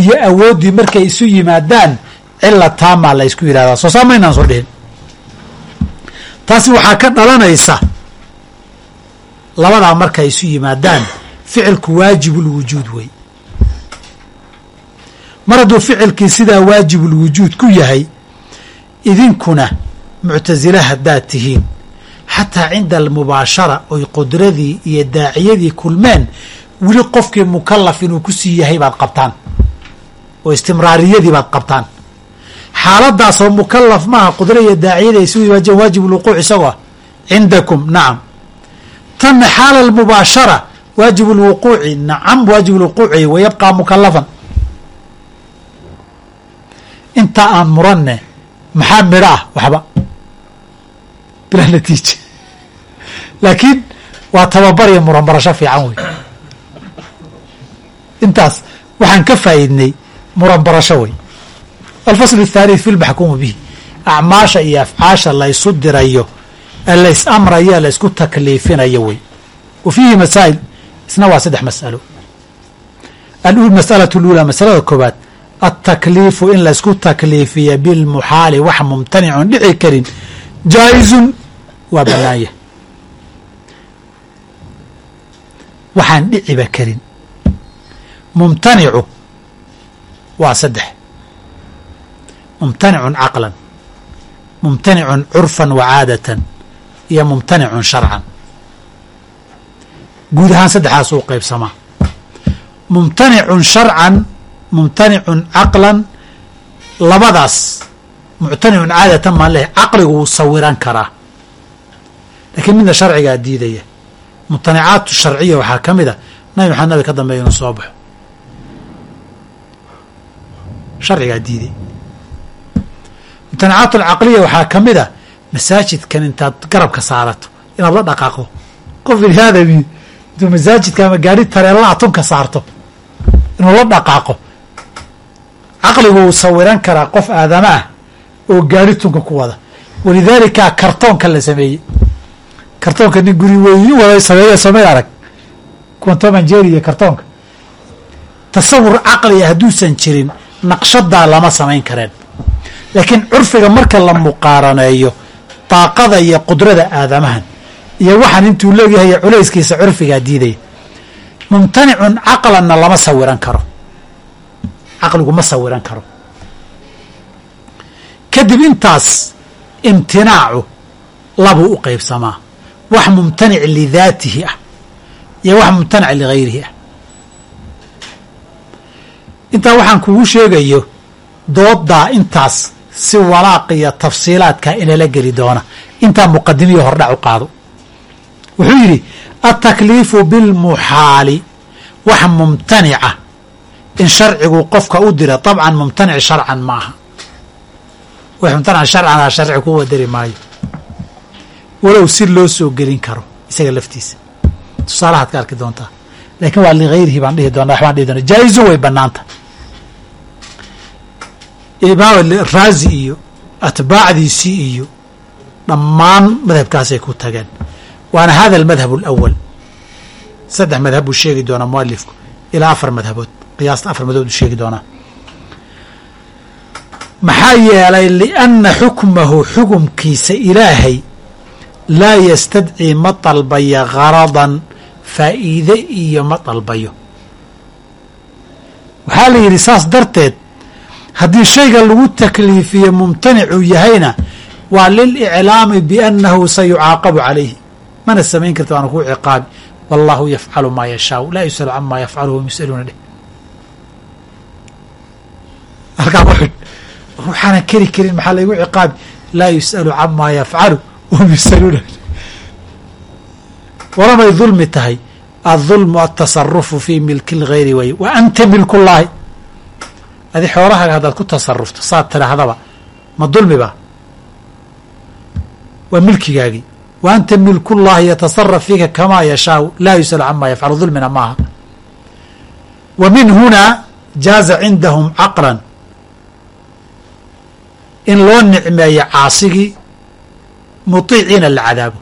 iyo awooddii markay isu yimaadaan cila taamaa la ysku yidhahdaa soo saamaynaan soo dhihin taasi waxaa ka dhalanaysa labadaa markay isu yimaadaan ficilku waajibulwujuud wey mar hadduu ficilkii sidaa waajibulwujuud ku yahay idinkuna muctasile haddaad tihiin. Xataa cinda almubaashara oy qudradii iyo daaciyadii kulmeen weli qofkii mukalaf inuu ku sii yahay baad qabtaan. Oo istimraariyadii baad qabtaan. Xaaladaas oo mukalaf maaha qudra iyo daaciyada yimaajeen waajib lwuquuc isagoo ah. Cindakum nacam. Tanna xaala almubaashara waajib lwuquuci nacam waajib lwuquuci wa yabqaa mukalafan intaa aan muranne maxaa midho ah waxba bilaa natiija laakiin waa tababar iyo muran barasho fiican wey intaas waxaan ka faa'iidnay muran barasho wey alfasl الthaani fi lmaxkuumu bihi acmaasha iyo afcaasha laysu dirayo ee lays amrayo ee laysku takliifinayo wey wa fiihi masaa'il isna waa saddex mas'alo mas'alaة اlula masalada koobaad aلtakliifu in laysku takliifiya bilmuxaali wax mumtanicun dhici karin jaaizun waa banaanya waxaan dhiciba karin mumtanicu waa saddex mumtanicun caqlan mumtanicun curfan wa caadatan iyo mumtanicun sharcan guud ahaan saddexdaas uu qaybsamaa mumtanicun sharcan mumtanicun caqlan labadaas muctanicun caadatan maan lehay caqligu wuu sawiran karaa. Lakiin midna sharcigaa diidaya. Mumtanicaatu sharciya waxaa ka mid a nabi maxamed nabi ka dambeeya inuu soo baxo. Sharcigaa diiday mumtanacaat alcaqliya waxaa ka mid a masaajidkan intaad garabka saarato inaad la dhaqaaqdo qof bini aadami intuu masaajidka ama gaari tareelaa tunka saarto inuu la dhaqaaqo caqligu uu sawiran karaa qof aadama ah oo gaari tunka ku wada. Walidaalika kartoonka la sameeyey. Kartoonka nin guri weyn wada sameeye samey arag. Kuwan toman iyo kartoonka. Tasawur caqliga hadduusan jirin naqshadaa lama samayn kareen. Laakiin curfiga marka la muqaaraneeyo daaqada iyo qudrada aadamahan iyo waxaan intuu leegyahay culayskiisa curfigaa diidaya mumtanicun caqlanna lama sawiran karo caqligu ma sawiran karo. Kadib intaas imtinaacu labuu u qaybsamaa. Wax mumtanic lidaatihi ah iyo wax mumtanic ligayrihi ah. Intaa waxaan kugu sheegayo doodaa intaas si walaaq iyo tafsiilaadka inala geli doona. Intaa muqadimiyo hordhac u qaado. Wuxuu yidhi altakliifu bilmuxaali wax mumtanica in sharcigu qofka u dira dabcan mumtanic sharcan ma aha wax mumtanic sharcan ah sharci ku wadari maayo. Walow si loo soo gelin karo isaga laftiisa. Tusaalahaad ka arki doontaa. Laakiin waa ligayrihi baan dhihi doonaa waxbaan dhihi doonaa. Jaa-izu way banaanta imaam raazi iyo atbaacdiisii iyo dhammaan madhabkaasay ku tageen waana hada almadhab alawal saddex madhab buu sheegi doonaa mualifku ilaa afar madhabood qiyaasta afar madhabood buu sheegi doonaa maxaa yeelay lianna xukmahu xukumkiisa ilaahay laa yastadcii ma dalbaya garadan faa'iide iyo ma dalbayo. Waxaa la yidhi saas darteed haddii shayga lagu takliifiye mumtanicuu yahayna waa liliclaami biannahu sayucaaqabu calayhi. Mana samayn karta waana kuu ciqaabi. Wallahu yafcalu maa yashaau laa yus'alu camaa yafcalu hum yus'aluuna dheh halkaa ku xidh waxaanan keri karin maxaa laygu ciqaabi? Laa yus'alu camaa yafcalu wahum yus'aluuna. Walamay dulmi tahay. Adulmu altasarufu fii milki lgayri way wa anta milkullaahi. Adi xoolahaaga haddaad ku tasarufto saad tidhaahdaba ma dulmiba waa milkigaagii. Wa anta milkullaahi yatasaraf fiika kamaa yashaau laa yus'alu camaa yafcalu dulmina maaha. Wa min hunaa jaaza cindahum caqlan in loo nicmeeyo caasigii mutiiciina la cadaabo.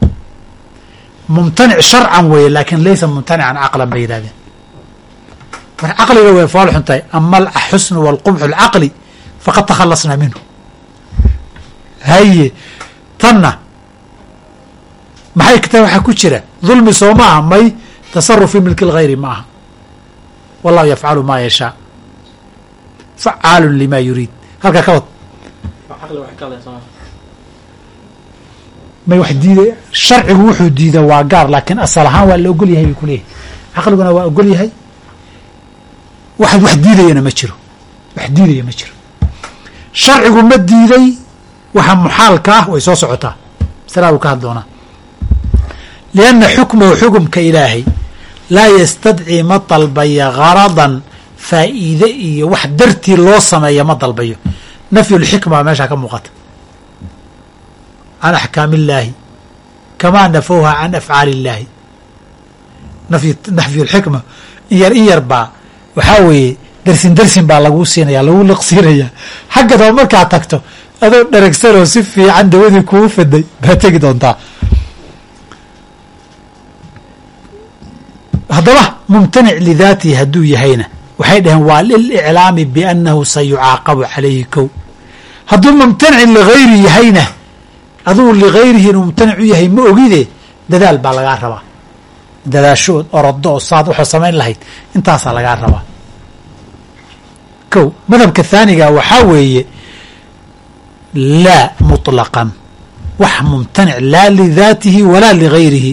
Mumtanic sharcan weeye laakin laysa mumtanican caqlan bay yidhahdeen mar caqliga way fool xun tahay ama alxusnu walqubxu alcaqli faqad takhalasnaa minhu. Haye tanna maxay kata waxaa ku jira? Dulmi soo ma aha may tasaruf fi milki lgayri ma aha wallahu yafcalu maa yashaa. Facaalun lima yuriid halkaa ka wad may wax diiday sharcigu wuxuu diida waa gaar laakiin asal ahaan waa la ogol yahay bay kuleeyahay caqliguna waa ogol yahay. Wax wax diidayana ma jiro. Wax diidaya ma jiro. Sharcigu ma diiday waxa muxaalka ah way soo socotaa. Masalaa uu ka hadloonaa lianna xukmahu xukumka ilaahay laa yastadcii ma dalbaya garadan faa'iide iyo wax dartii loo sameeya ma dalbayo nafyulxikma meeshaa ka muuqata can axkaami illaahi kamaa nafowha can afcaali illaahi nafyu lxikma in yar in yar baa waxaa weeye dersin dersin baa laguu siinaya lagu liqsiinaya xagga daba markaad tagto adoo dheragsanoo si fiican dawadii kugu faday baa tegi doontaa haddaba mumtanic lidaatihi hadduu yahayna waxay dhaheen waa liliclaami biannahu sayucaaqabu calayhi kow. Hadduu mumtanicin ligayri yahayna aduu ligayrihi inuu mumtanic u yahay ma ogide dadaal baa lagaa rabaa. Dadaashood orodo saad waxoo samayn lahayd intaasaa lagaa rabaa. Kow madhabka thaaniga waxaa weeye laa muطlaqan wax mumtanic laa lidaatihi walaa ligayrihi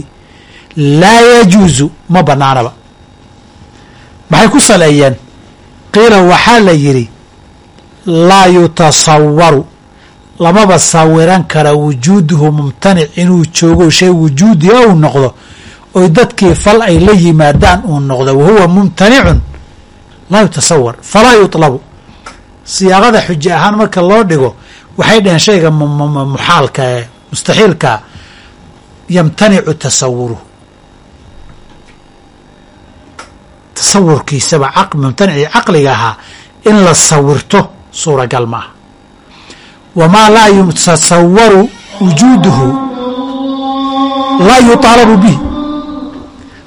laa yajuuzu ma banaanaba maxay ku saleeyeen? Qiila waxaa la yidhi laa yutasawaru. Lamaba sawiran kara wujuuduhu mumtanic inuu joogo shay wujuudi ou noqdo oy dadkii fal ay la yimaadaan uu noqdo wahuwa mumtanicun. Laa yutasawar falaa yutlabu. Siyaaqada xuje ahaan marka loo dhigo waxay dhaheen shayga muxaalka ee mustaxiilka yamtanicu tasawuru tasawurkiisaba mumtanicii caqliga ahaa in la sawirto suuragal ma aha wamaa laa yutasawaru wujuuduhu laa yuطaalabu bihi.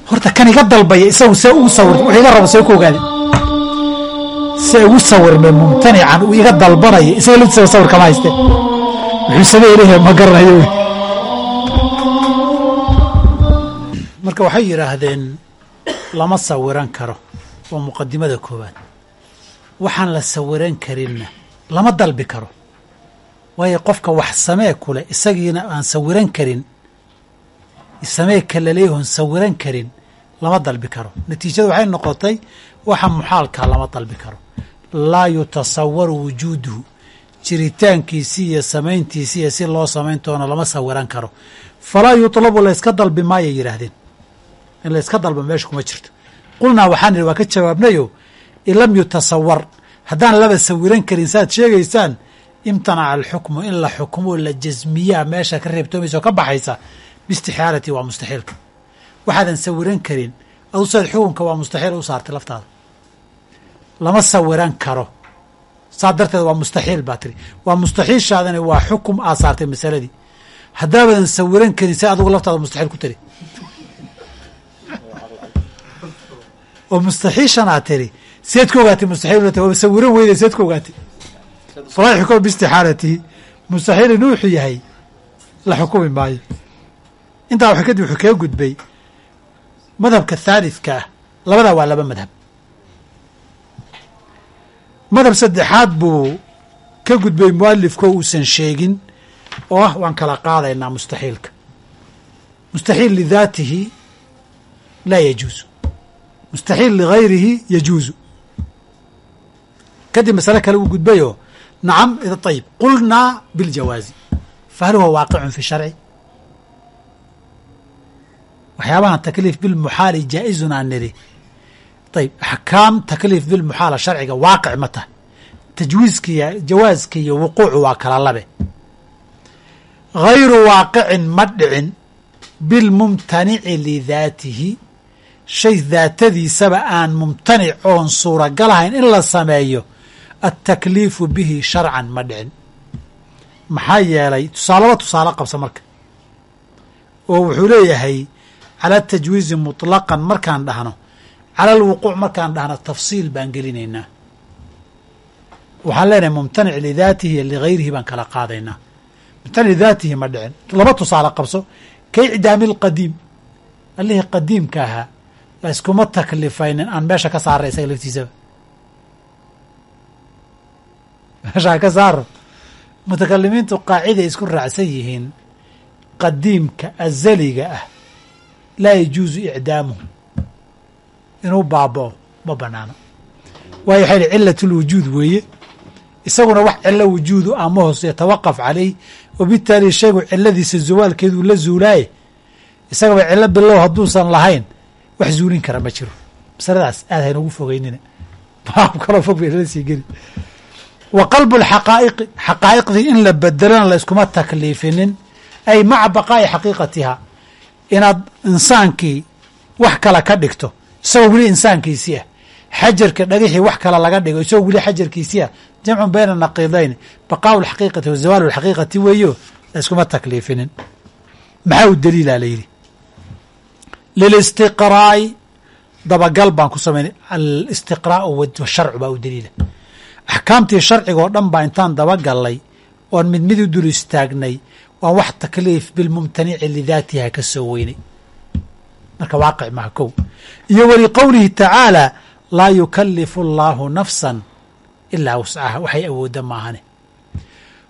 Horta kan iga dalbaya isagu see ugu sawir wuxuu iga rabo see ku ogaade see ugu sawirmay mumtanican uu iga dalbanaya isaga laftiisa sawir kama hayste wuxuu samey lehe ma garanayo. Marka waxay yidhaahdeen lama sawiran karo waa muqadimada koowaad. Waxaan la sawiran karinna lama dalbi karo. Waayo qofka wax samee kule isagiina aan sawiran karin samee kalaleeyahon sawiran karin lama dalbi karo. Natiijada waxay noqotay waxa muxaalkaa lama dalbi karo. Laa yutasawaru wujuuduhu jiritaankiisii iyo samayntiisi iyo si loo samayn doono lama sawiran karo. Falaa yutlabu layska dalbi maayay yidhaahdeen in layska dalba meesha kuma jirto. Qulnaa waxaan idhi waa ka jawaabnayo? In lam yutasawar haddaan laba sawiran karin saaad sheegaysaan imtanaca alxukmu in la xukmoo la jasmiyaa meesha ka reebtoomaysa oo ka baxaysa biistixaalati waa mustaxiilka. Waxaadan sawiran karin adu saad xukunka waa mustaxiil u laftaada. Lama sawiran karo. Saa darteed waa mustaxiil baa tiri. Waa mustaxiilshaadani waa xukum aad saartay masaladii. Haddaabadan sawiran karin si adugu laftaada mustaxiil ku tiri oo mustaxiishan aad tiri. Seed ka ogaatay mustaxiil sawiran weyday seed ka ogaatay falaa yuxkam biistixaalatihi mustaxiil inuu wuxuu yahay la xukumi maayo. Intaa wax kadib wuxuu kaga gudbay madhabka thaalidka ah. Labadaa waa laba madhab. Madhab saddexaad buu ka gudbay mualifko uusan sheegin oo ah waan kala qaadaynaa mustaxiilka. Mustaxiil lidaatihi laa yajuusu mustaxiil ligayrihi yajuusu kadib masale kale uu gudbayoo nacam ayib qulnaa biاljawaazi fahal huwa waaqicun fi sharci waxyaabahan takliif bilmuxaali jaa-izun aan nidhi ayib axkaam takliif bilmuxaala sharciga waaqic ma tahay tajwiizkiiyo jawaaska iyo wuquucu waa kala labe gayru waaqicin ma dhicin bilmumtanici lidaatihi shay daatadiisaba aan mumtanic oon suuragal ahayn in la sameeyo altakliifu bihi sharcan ma dhicin. Maxaa yeelay tusaalaba tusaale qabsa marka. Oo wuxuu leeyahay cala tajwiizi muطlaqan markaan dhahno cala alwuquuc markaan dhahno tafsiil baan gelinaynaa. Waxaan leenahay mumtanic lidaatihi iyo ligayrihi baan kala qaadaynaa mumtanic lidaatihi ma dhicin. Laba tusaale qabso. Ka icdaami lqadiim allihii qadiimka ahaa la iskuma taklifaynin aan meesha ka saara isaga laftiisaba meeshaa ka saaro mutakalimiintu qaaciday isku raacsan yihiin qadiimka azaliga ah laa yajuusu icdaamuhu inuu baaba'o ma banaano waayo waxay hi cilat lwujuud weeye isaguna wax cilo wujuudu ama hoos yatawaqaf caleyh wabitaali shaygu ciladiisa zawaalkeeduu la zuulaaye isagaba cilo bilow hadduusan lahayn wax zuulin kara ma jiro. Masaladaas aad haynagu fogeynina baab kaloo fog bay nala geli. Wa qalbu lxaqaa'iqi xaqaa'iqdii in la bedelona la iskuma takliifinin ay maca baqaa'i xaqiiqatiha. Inaad insaankii wax kale ka dhigto isagoo weli insaankiisii ah. Xajarka dhagixii wax kale laga dhigo isagoo weli xajarkiisii ah. Jamcun bayna naqiidayn baqaau lxaqiiqati wa zawaalu lxaqiiqati weeyo la takliifinin. Maxaa u daliilaa la yidhi lilistiqraa'i dabagal baan ku samaynay alistiqraau washarcu baa u daliila axkaamtii sharciga dhan baa intaan dabagallay oon mid mid u dul istaagnay waan wax takliif bilmumtanici lidaatiha ka soo weynay marka waaqic maha kow iyo weli qowlihi tacaala laa yukalifu allaahu nafsan ilaa wuscaha waxay awoodda maahane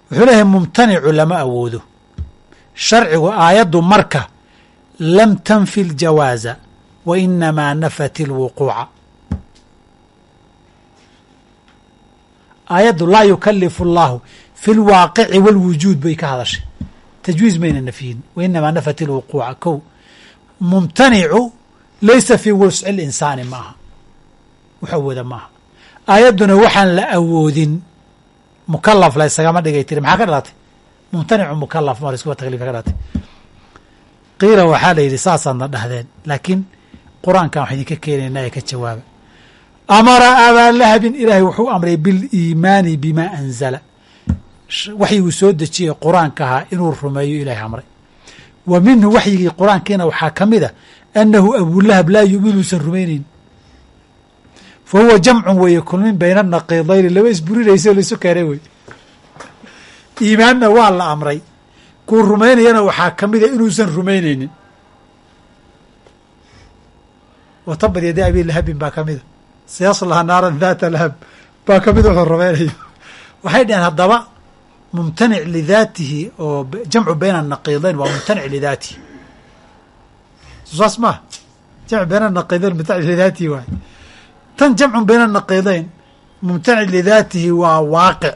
wuxuu leeyahay mumtanicu lama awoodo sharcigu aayaddu marka lam tanfi اljawaaza wa inamaa nafat اlwuquuca aayaddu laa yukalifu اllahu fi اlwaaqici wاlwujuud bay ka hadashay tajwiiz mayna nafyin wa inamaa nafat اlwuquuca kow mumtanicu laysa fii wusci اlinsaani ma aha wax awooda maaha aayadduna waxaan la awoodin mukalaf la isagama dhigay tiri maxaa ka dhalatay mumtanicu mukalaf ma iskuba takliif ka dhalatay qiila waxaa la yidhi saasaadna dhahdeen. Laakiin qur'aankan wax idinka keenaynaa ee ka jawaaba amara abaa lahabin ilaahay wuxuu amray biliimaani bima anzala. Waxyiguu soo dejiyey qur'aanka ahaa inuu rumeeyo ilaahay amray. Wa minhu waxyigii qur'aankiina waxaa ka mid a annahu abulahab laa yu'minu usan rumaynayn fa huwa jamcun weeye kulmin bayna naqiidayni laba isburinaysa laisu keenay wey iimaanna waa la amray kuu rumaynayana waxaa ka mida inuusan rumaynaynin. Wa tabad yadi abi lahabin baa ka mida sayaslaha naaran daata lahab baa ka mida wuxuu rumaynayo. Waxay dhaheen haddaba mumtanic lidaatihi oo jamcu bayna naqiidayn waa mumtanic lidaatihi. Saas maha jamcu bayna naqiidayn mumtanic lidaatihi waay. Tan jamcun bayna naqiidayn mumtanic lidaatihi waa waaqic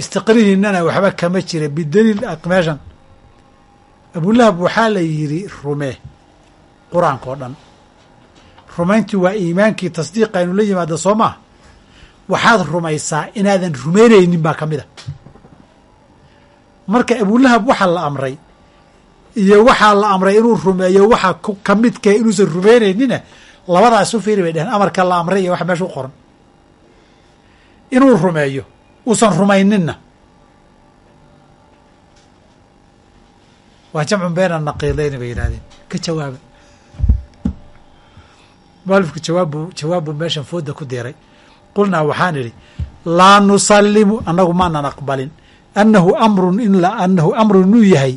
istiqrihiinana waxba kama jira bidaliil meeshan. Abulahab waxaa la yidhi rumee qur'aanka oo dhan. Rumayntii waa iimaankii tasdiiqa aynu la yimaado soo maha waxaad rumaysaa inaadan rumaynaynin baa ka mid a marka abulahab waxaa la amray iyo waxaa la amray inuu rumeeyo waxa ka midkee inuusan rumaynaynina labadaas u fiiri bay dheheen amarka la amray iyo waxa meesha u qoran. Inuu rumeeyo uusan rumayninna waa jamcun bayna naqiidayni bay yidhahdeen ka jawaaba mualifku jawaabu jawaabu meeshan fooda ku diray qulnaa waxaan idhi laa nusallimu annagu maanan aqbalin annahu amrun in annahu amrun inuu yahay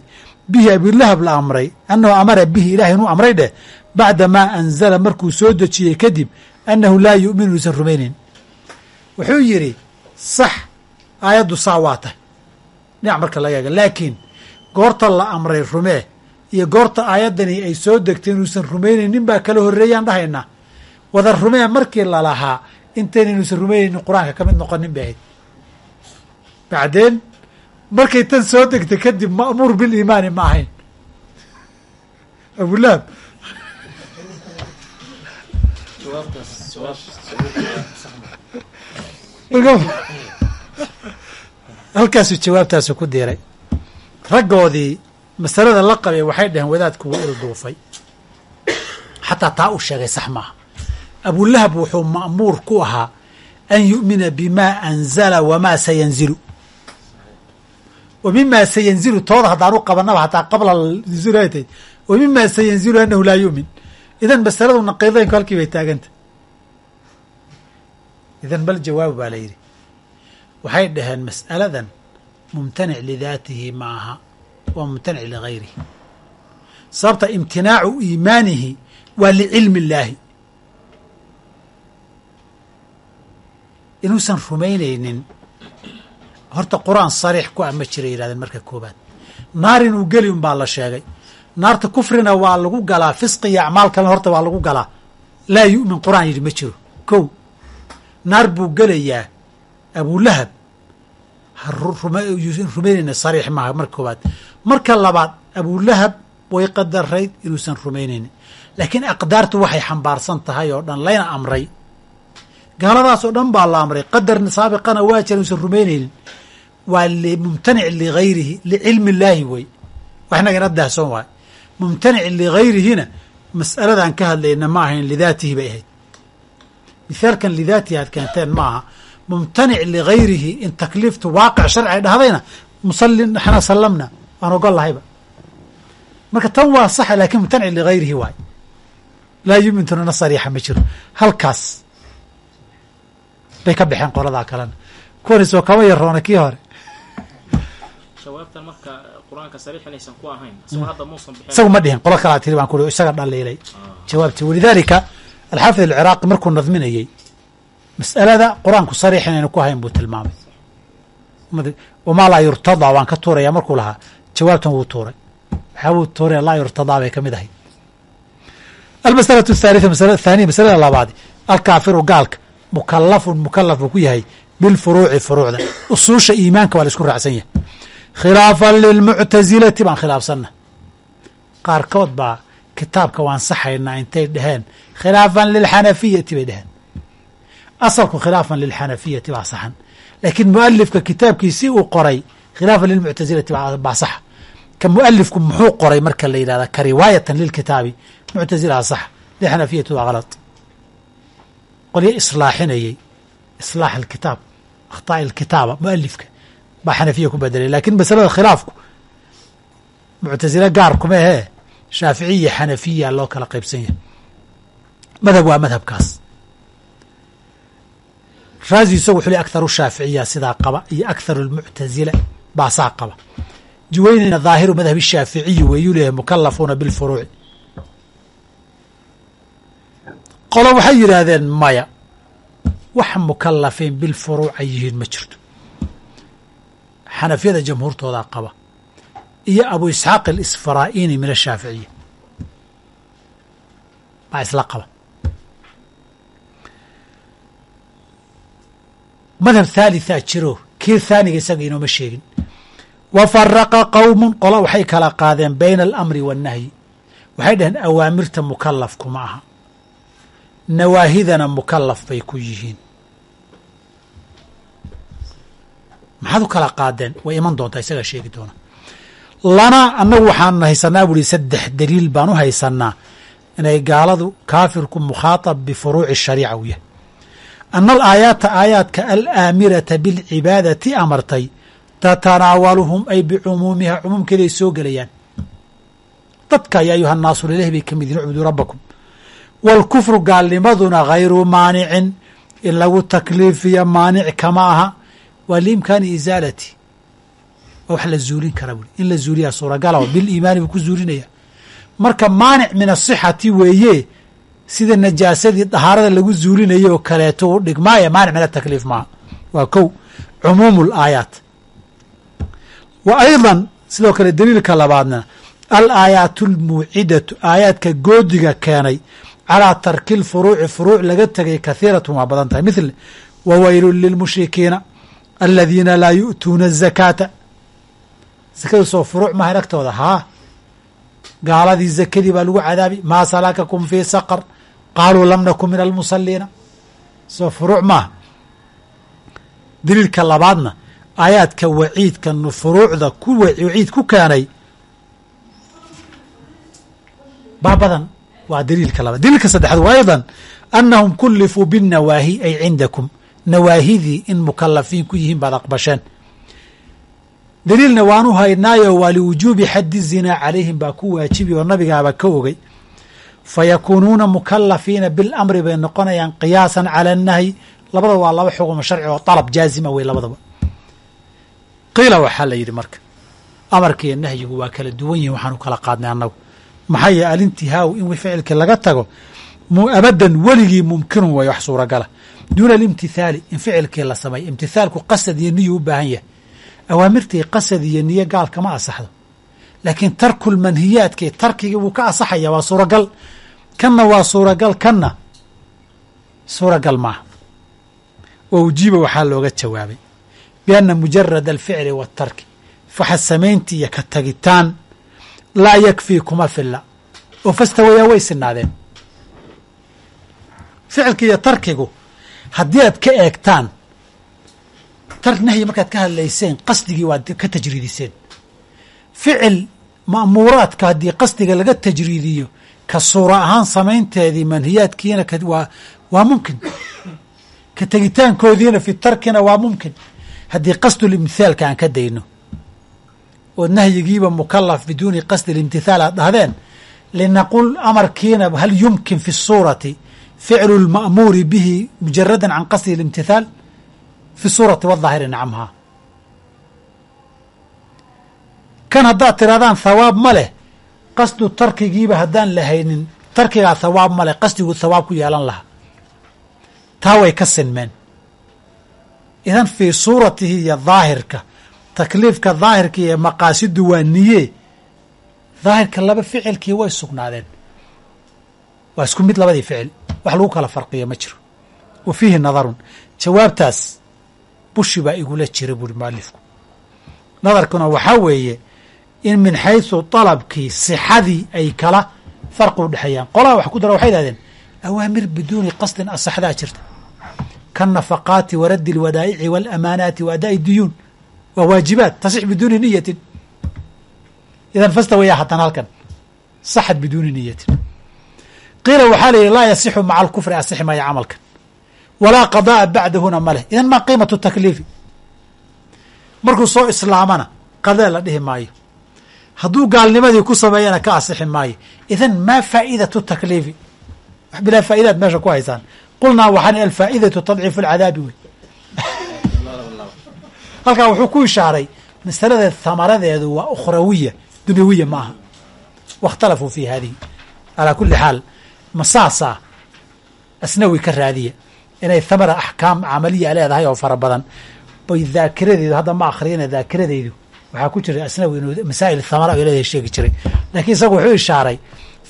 bihi abilahab la amray annahu amara bihi ilahay inuu amray dheh bacda maa anzala markuu soo dejiyey kadib annahu laa yu'minu uusan rumaynayn wuxuu yidhi sax aayaddu saa waa tahay. Dhinac marka laga eega laakiin goorta la amray rumee iyo goorta aayaddani ay soo degtay inuusan rumaynaynin baa kala horreeyaan dhahaynaa wada rumee markii lalahaa intayn inuusan rumaynaynin qur'aanka ka mid noqonin bay ahayd. Bacdeen markay tan soo degtay kadib ma'muur biliimaani ma ahayn. Abulahab halkaasuu jawaabtaasu ku diiray. Raggoodii masalada la qabay waxay dhaheen wadaadku wuu ilduufay xataa taa uu sheegay sax maaha. Abulahab wuxuu ma'muur ku ahaa an yu'mina bima anzala wamaa sayanzilu. Wa mima sayanzilu tooda haddaanu qabanaba hataa qabla nuzul ay tahay wa mima sayanzilu anahu laa yu'min. Idan masaladu naqiidaynku halkii bay taaganta idan bal jawaabu baa la yidhi waxay dhaheen mas'aladan mumtanic lidaatihi ma aha waa mumtanic ligayrihi. Sababta imtinaacu iimaanihi waa licilmi illaahi inuusan rumaynaynin horta qur'aan sariix ku ah ma jira yidhahdeen marka koobaad naar inuu geli un baa la sheegay. Naarta kufrina waa lagu galaa fisqi iyo acmaal kalena horta waa lagu galaa. Laa yu'min qur'aan yidhi ma jiro. Kow naar buu gelayaa abulahab rumaynayna sariix maaha marka koobaad marka labaad abulahab way qadarayd inuusan rumaynaynin laakiin aqdaartu waxay xambaarsan tahay oo dhan layna amray. Gaaladaas oo dhan baa la amray. Qadar saabiqana waa jira inuusan rumaynaynin waa mumtanic ligayrihi licilmi illaahi wey wax nagana daahsoon waay. Mumtanic ligayrihina mas'aladan ka hadlayna ma ahayn lidaatihi bay ahayd. Mithaalkan lidaatihi aad keenteen ma aha mumtanic ligayrihi in takliiftu waaqic sharci dhahdayna musallin naxna sallamna waan ogol lahayba. Marka tan waa saxa laakiin mumtanic ligayrihi waay. Laa yumintunana sariixa ma jiro. Halkaas bay ka baxeen qoladaa kalena. Kuwanis oo kaba yaroona kii hore. Isagu ma dhihin qola kalaa tiri baan ku isaga dhaliilay jawaabti walidaalika alxaafid alciraaqi markuu nadminayey mas'alada qur'aanku sariix inaynu ku ahayn buu tilmaamay. Wamaa laa yurtadaa? waan ka tuuraya markuu lahaa jawaabtan wuu tuuray. Waxaa wuu laa yurtadaa bay ka mid ahayd. Almasalatu athalitha masalada thaaniya masalada labaadi alkaafiru gaalka mukalafun mukalaf buu ku yahay bilfuruuci furuucda. Usuusha iimaanka waa la isku raacsan yahay. Khilaafan lilmuctasilati baan khilaafsanna qaarkood baa kitaabka waan saxaynaa intay dheheen khilaafan lilxanafiyati bay dheheen asalku khilaafan lilxanafiyati baa saxan laakiin mualifka kitaabkiisi uu qoray khilaafan lilmuctasilati baa saxa ka mualifku muxuu qoray marka la yidhahda ka riwaayatan lilkitaabi muctasilaha sax lixanafiyati waa kalad qolyo islaaxinayey islaax alkitaab akhطaaءi alkitaaba mualifka baa xanafiya ku bedelay laakiin masalada khilaafku muctasile gaar kuma ahee shaaficiya xanafiya loo kala qaybsan yahay madhab waa madhabkaas raazi isagu le akharu shaaficiya sidaa qaba iyo akharu lmuctasila baa saa qaba. Juweynina dhaahiru madhabi shaaficiyi weeyuu leeyahay mukalafuuna bilfuruuci. Qolo waxay yidhaahdeen maya wax mukalafiin bilfuruuc ay yihiin ma jirto. Xanafiyada jamhuurtoodaa qaba iyo abu isxaaq alisfaraa'ini min ashaaficiya baa isla qaba madhab thaalithaa jiro kii thaaniga isaga inooma sheegin wa faraqa qowmun qola waxay kala qaadeen bayna alamri waannahyi waxay dhaheen awaamirta mukalaf kuma aha nawaahidana mukalaf bay ku yihiin maxaad u kala qaadeen way iman doontaa isagaa sheegi doona lana annagu waxaan haysanaa buuhi saddex daliil baan u haysanaa inay gaaladu kaafirku mukhaaطab bifuruuci shariica u yahay ana alaayaata aayaadka alaamirata bilcibaadati amartay tatanaawaluhum ay bicumuumiha cumuumkeeday soo gelayaan dadka ya ayuha naasu lilahi bay ka mid yihiin ucbuduu rabbakum wاlkufru gaalnimaduna hayru maanicin in lagu takliifiya maanic kama aha waa liimkaani isaalati waa wax la zuulin kara bui in la zuuliyaa suuragala biliimaani buu ku zuulinaya marka maanic min asixati weeye sida najaasadii dahaarada lagu zuulinayo oo kaleeto u dhigmaaya maanic min atakliif maaha. Waa kow cumuumu laayaat wa aydan sidoo kale daliilka labaadna alaayaatu almuucidatu aayaadka goodiga keenay calaa tarki lfuruuci furuuc laga tegay kahiiratun waa badan tahay. Mithl waweylun lilmushrikiina aladiina laa yu'tuuna azakaata zakadu soo furuuc maha agtooda haa. Gaaladii zakadii baa lagu cadaabi maa salakakum fii saqar qaaluu lam naku min almusaliina soo furuuc maaha daliilka labaadna aayaadka waciidka furuucda ku waciid ku keenay baabadan waa daliilka labaad daliilka saddexaad waa aydan annahum kullifuu binnawaahi ay cindakum nawaahidii in mukalafiin ku yihiin baad aqbasheen daliilna waanu haynaayo waa liwujuubi xaddi zinaa calayhim baa ku waajibi oo nabigaaba ka ogay fayakuunuuna mukalafiina bilmri bay noqonayaan qiyaasan cala annahyi labada waa laba xukumo sharci oo dalab jaazima wey labadaba qiila waxaa la yidhi marka amarkiiyo nahyigu waa kala duwan yihiin waxaan u kala qaadnay annagu maxaa yeele alintihaau in ficilkii laga tago abadan weligii mumkinun way wax suuragala duuna alimtithaali in ficilkii la sameeyo imtithaalku qasad iyo niyu u baahan yahay awaamirtii qasad iyo niyo gaalkama asaxdo laakiin tarkulmanhiyaadkii tarkigii wuu ka asaxaya waa suuragal kanna waa suuragal kanna suuragal maaha. Wa ujiiba waxaa looga jawaabay bianna mujarad alficli waatarki faxa samaynti iyo ka tagitaan laa yakfii kuma filla oo fastawayaa way sinaadeen. Ficilka iyo tarkigu haddii aad ka eegtaan tark nahyi markaad ka hadlayseen qasdigii waad ka tajriidiseen. Ficil ma'muuraadka haddii qasdiga laga tajriidiyo ka suura ahaan samaynteedii manhiyaadkiina waa mumkin. Ka tegitaankoodiina fi tarkina waa mumkin. Haddii qasdulimtihaalka aan ka dayno ood nahyigiiba mukalaf biduuni qasdi limtithaal aad dhahdeen linaqul amarkiina hal yumkin fi suurati ficlu lma'muuri bihi mujaradan can qasdi limtithaal fi suurati wadaahiri nacamhaa. Kan haddaad tirahdaan hawaab ma leh qasdu tarkigiiba haddaan lahaynin tarkigaa thawaab ma leh qasdigu thawaab ku yeelan lahaa. Taa way ka sinmeen. Idan fii suuratihi iyo daahirka takliifka daahirka iyo maqaasidu waa niye daahirka laba ficilkii way sugnaadeen. Waa isku mid labadii ficil wax lagu kala farqiya ma jiro. Wa fiihi nadarun jawaabtaas bushi baa igula jira buuri mualifku nadarkuna waxaa weeye in min xaysu dalabkii sixadii ay kala farqi u dhexeeyaan qolaha wax ku dara waxay idhahdeen awaamir biduuni qasdin asaxdaa jirta kaالnafaqaati waraddi اlwadaa'ici wاlamaanaati wa adaa'i duyuun waa waajibaat tasix biduuni niyatin idan fastawaya haddana halkan saxad biduuni niyatin qiila waxaa la yidhi laa yasixu maca alkufri asixi maya camalkan walaa qada'a bacdahuna ma leh idan maa qiimatu takliifi markuu soo islaamana qadee la dhihi maayo hadduu gaalnimadii ku sameeyana ka asixi maayo. Idan maa faa'idatu takliifi? Wax bilaa faa'idaad meesha ku haysaan. Qulnaa waxaan alfaa'idatu tadciifu alcadaabi wey. Halkaa wuxuu ku ishaaray masalada hamaradeedu waa ukhrawiya dunyawiya ma aha. Waاkhtalafuu fi hadihi calaa kuli xaal masaasaa asnawi ka raadiya. Inay thamara axkaam camaliya leedahay oo fara badan. Bay daakiradeedu hadda ma akhriyana daakiradeydu waxaa ku jira asnawi inuu masaa'il thamara ay leedahay sheegi jiray. Lakiin isagu wuxuu ishaaray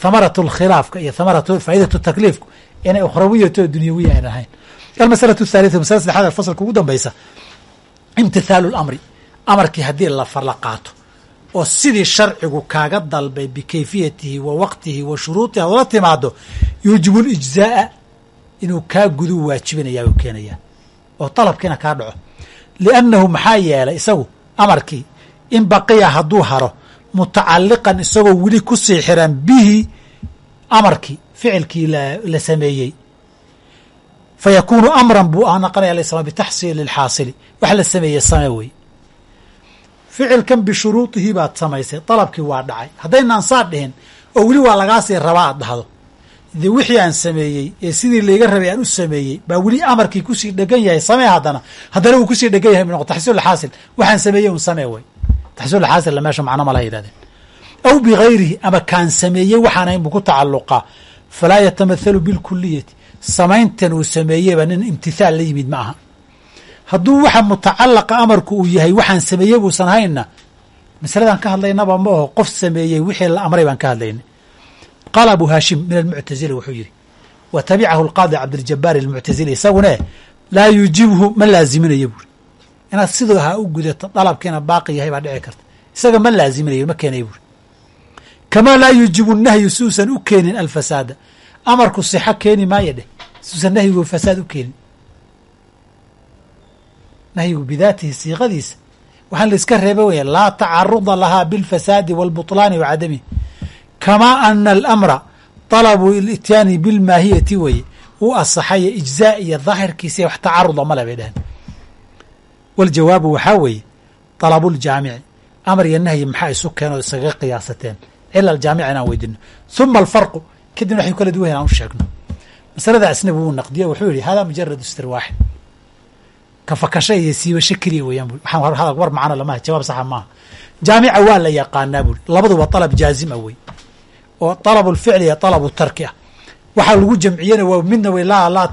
thamaratu lkhilaafka iyo thamaratu faa'idatu takliifku inay ukhrawiyato oo dunyawiya ayna ahayn. Almasalatu thaalitha masala saddexaad fasalka ugu dambaysa. Imtithaalu lamri amarkii haddii la farla qaato oo sidii sharcigu kaaga dalbay bikayfiyatihi wa waqtihi wa shuruudihi ad ula timaado yuujibu lijzaa'a inuu kaa gudu waajibinayaa u keenayaa. Oo dalabkiina kaa dhaco. Liannahu maxaa yeelay isagu amarkii in baqiya hadduu haro mutacalliqan isagoo weli ku sii xiran bihi amarkii ficilkii la sameeyey. Fa yakuunu amran buu ah naqanaya lasama bitaxsiili lxaasili. Wax la sameeyey same wey. Ficilkan bishuruudihi baad samaysay dalabkii waa dhacay. Haddaynaan saa dhihin oo weli waa lagaasii rabaa aad dhahdo. Dee wixii aan sameeyey ee sidii layga rabay aan u sameeyey baa weli amarkii ku sii dhegan yahay samee haddana haddana uu ku sii dhegan yahay noqo taxsiil xaasil waxaan sameeyey un samee wey taxsiil xaasilna meesha macno mala yidhahdeen. Aw bigayrihi ama kaan sameeyey waxaanayn buu ku tacalluqaa. Falaa yatamathalu bilkuliyati samayntan uu sameeyeyba nin imtithaal la yimid ma aha. Hadduu waxa mutacalaqa amarku uu yahay waxaan sameeyey buusan haynna. Masaladan ka hadlaynaba ma qof sameeyey wixii la amray baan ka hadlaynay. Qaala abu haashim min almuctazili wuxuu yidhi wa tabicahu alqaadi cabdiljabaari almuctazili isagune laa yuujibhu ma laaziminayo buuri inaad sidoo ha u gudato dalabkiina baaqi yahay baa dhici karta isaga ma laaziminayo ma keenayo buuri kamaa laa yuujibu nahyu suusan u keenin alfasaada amarku sixa keeni maayo dheh suusan nahyigu fasaad u keenin nahyigu bidaatihi siiqadiisa waxaan la iska reeba waya laa tacaruda lahaa bilfasaadi wاlbuطlaani wa cadamihi kamaa ana alamra طalabu lityaani bilmaahiyati weye u asaxaya ijzaa iyo daahirkiisa wax tacaruda male bay dhaheen waljawaabu waxaa weeye طalabu ljaamici amar iyo nahyi maxaa isu keenoo isaga qiyaasateen? Cila aljaamica inaan weydino ثuma alfarqu kadibna waxay kala duwan aan u sheegno. Masalada asnabi wuu naqdiye wuxuu yihi hada mujarad istirwaaxi ka fakasha iyo siibasho keliya weeyaan bui waxaan hadal war macano lamaha jawaab saxa maaha. Jaamica waa la yaqaanaa buri labaduba dalab jaazim ah wey oo dalabu lficli iyo dalabu tarki ah. Waxaa lagu jamciyena waa midna wey laa laa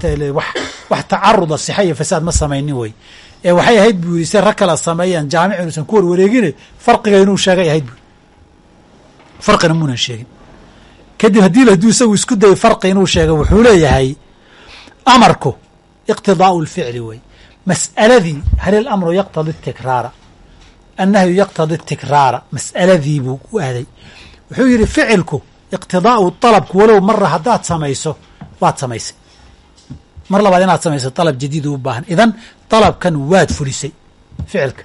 wax tacaruda sixa iyo fasaad ma samaynin wey ee waxay ahayd buu yiri se rag kala sameeyaan jaamic inuusan ku warwareegine farqiga inuu sheegay ahayd bui farqina muunan sheegin. Kadib haddii hadduu isagu isku dayay farqi inuu sheegay wuxuu leeyahay amarku iqtidaau lficli wey. Mas'aladii hal ilamru yaqtadi tikraara? Annahyu yaqtadi tikraara mas'aladii buu u aaday. Wuxuu yidhi ficilku iqtidaau dalabku walow mara haddaad samayso waad samaysay mar labaad inaad samayso dalab jadiid u baahan. Idan dalabkan waad fulisay ficilka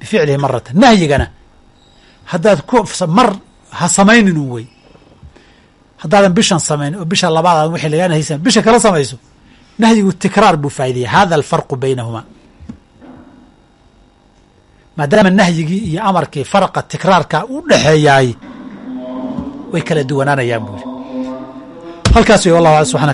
bificlihi maratan nahyigana. Haddaad mar ha samaynin un wey. Haddaadan bishan samayn oo bisha labaad wixii lagaa nahaysan bisha kala samayso nahyigu tikraar buu faa'ideeyay hada alfarqu baynahumaa maadaama nahyigii iyo amarkii farqa tikraarka u dhexeeyaay way kala duwanaanayaan buu yiri halkaas wey wallah subxanak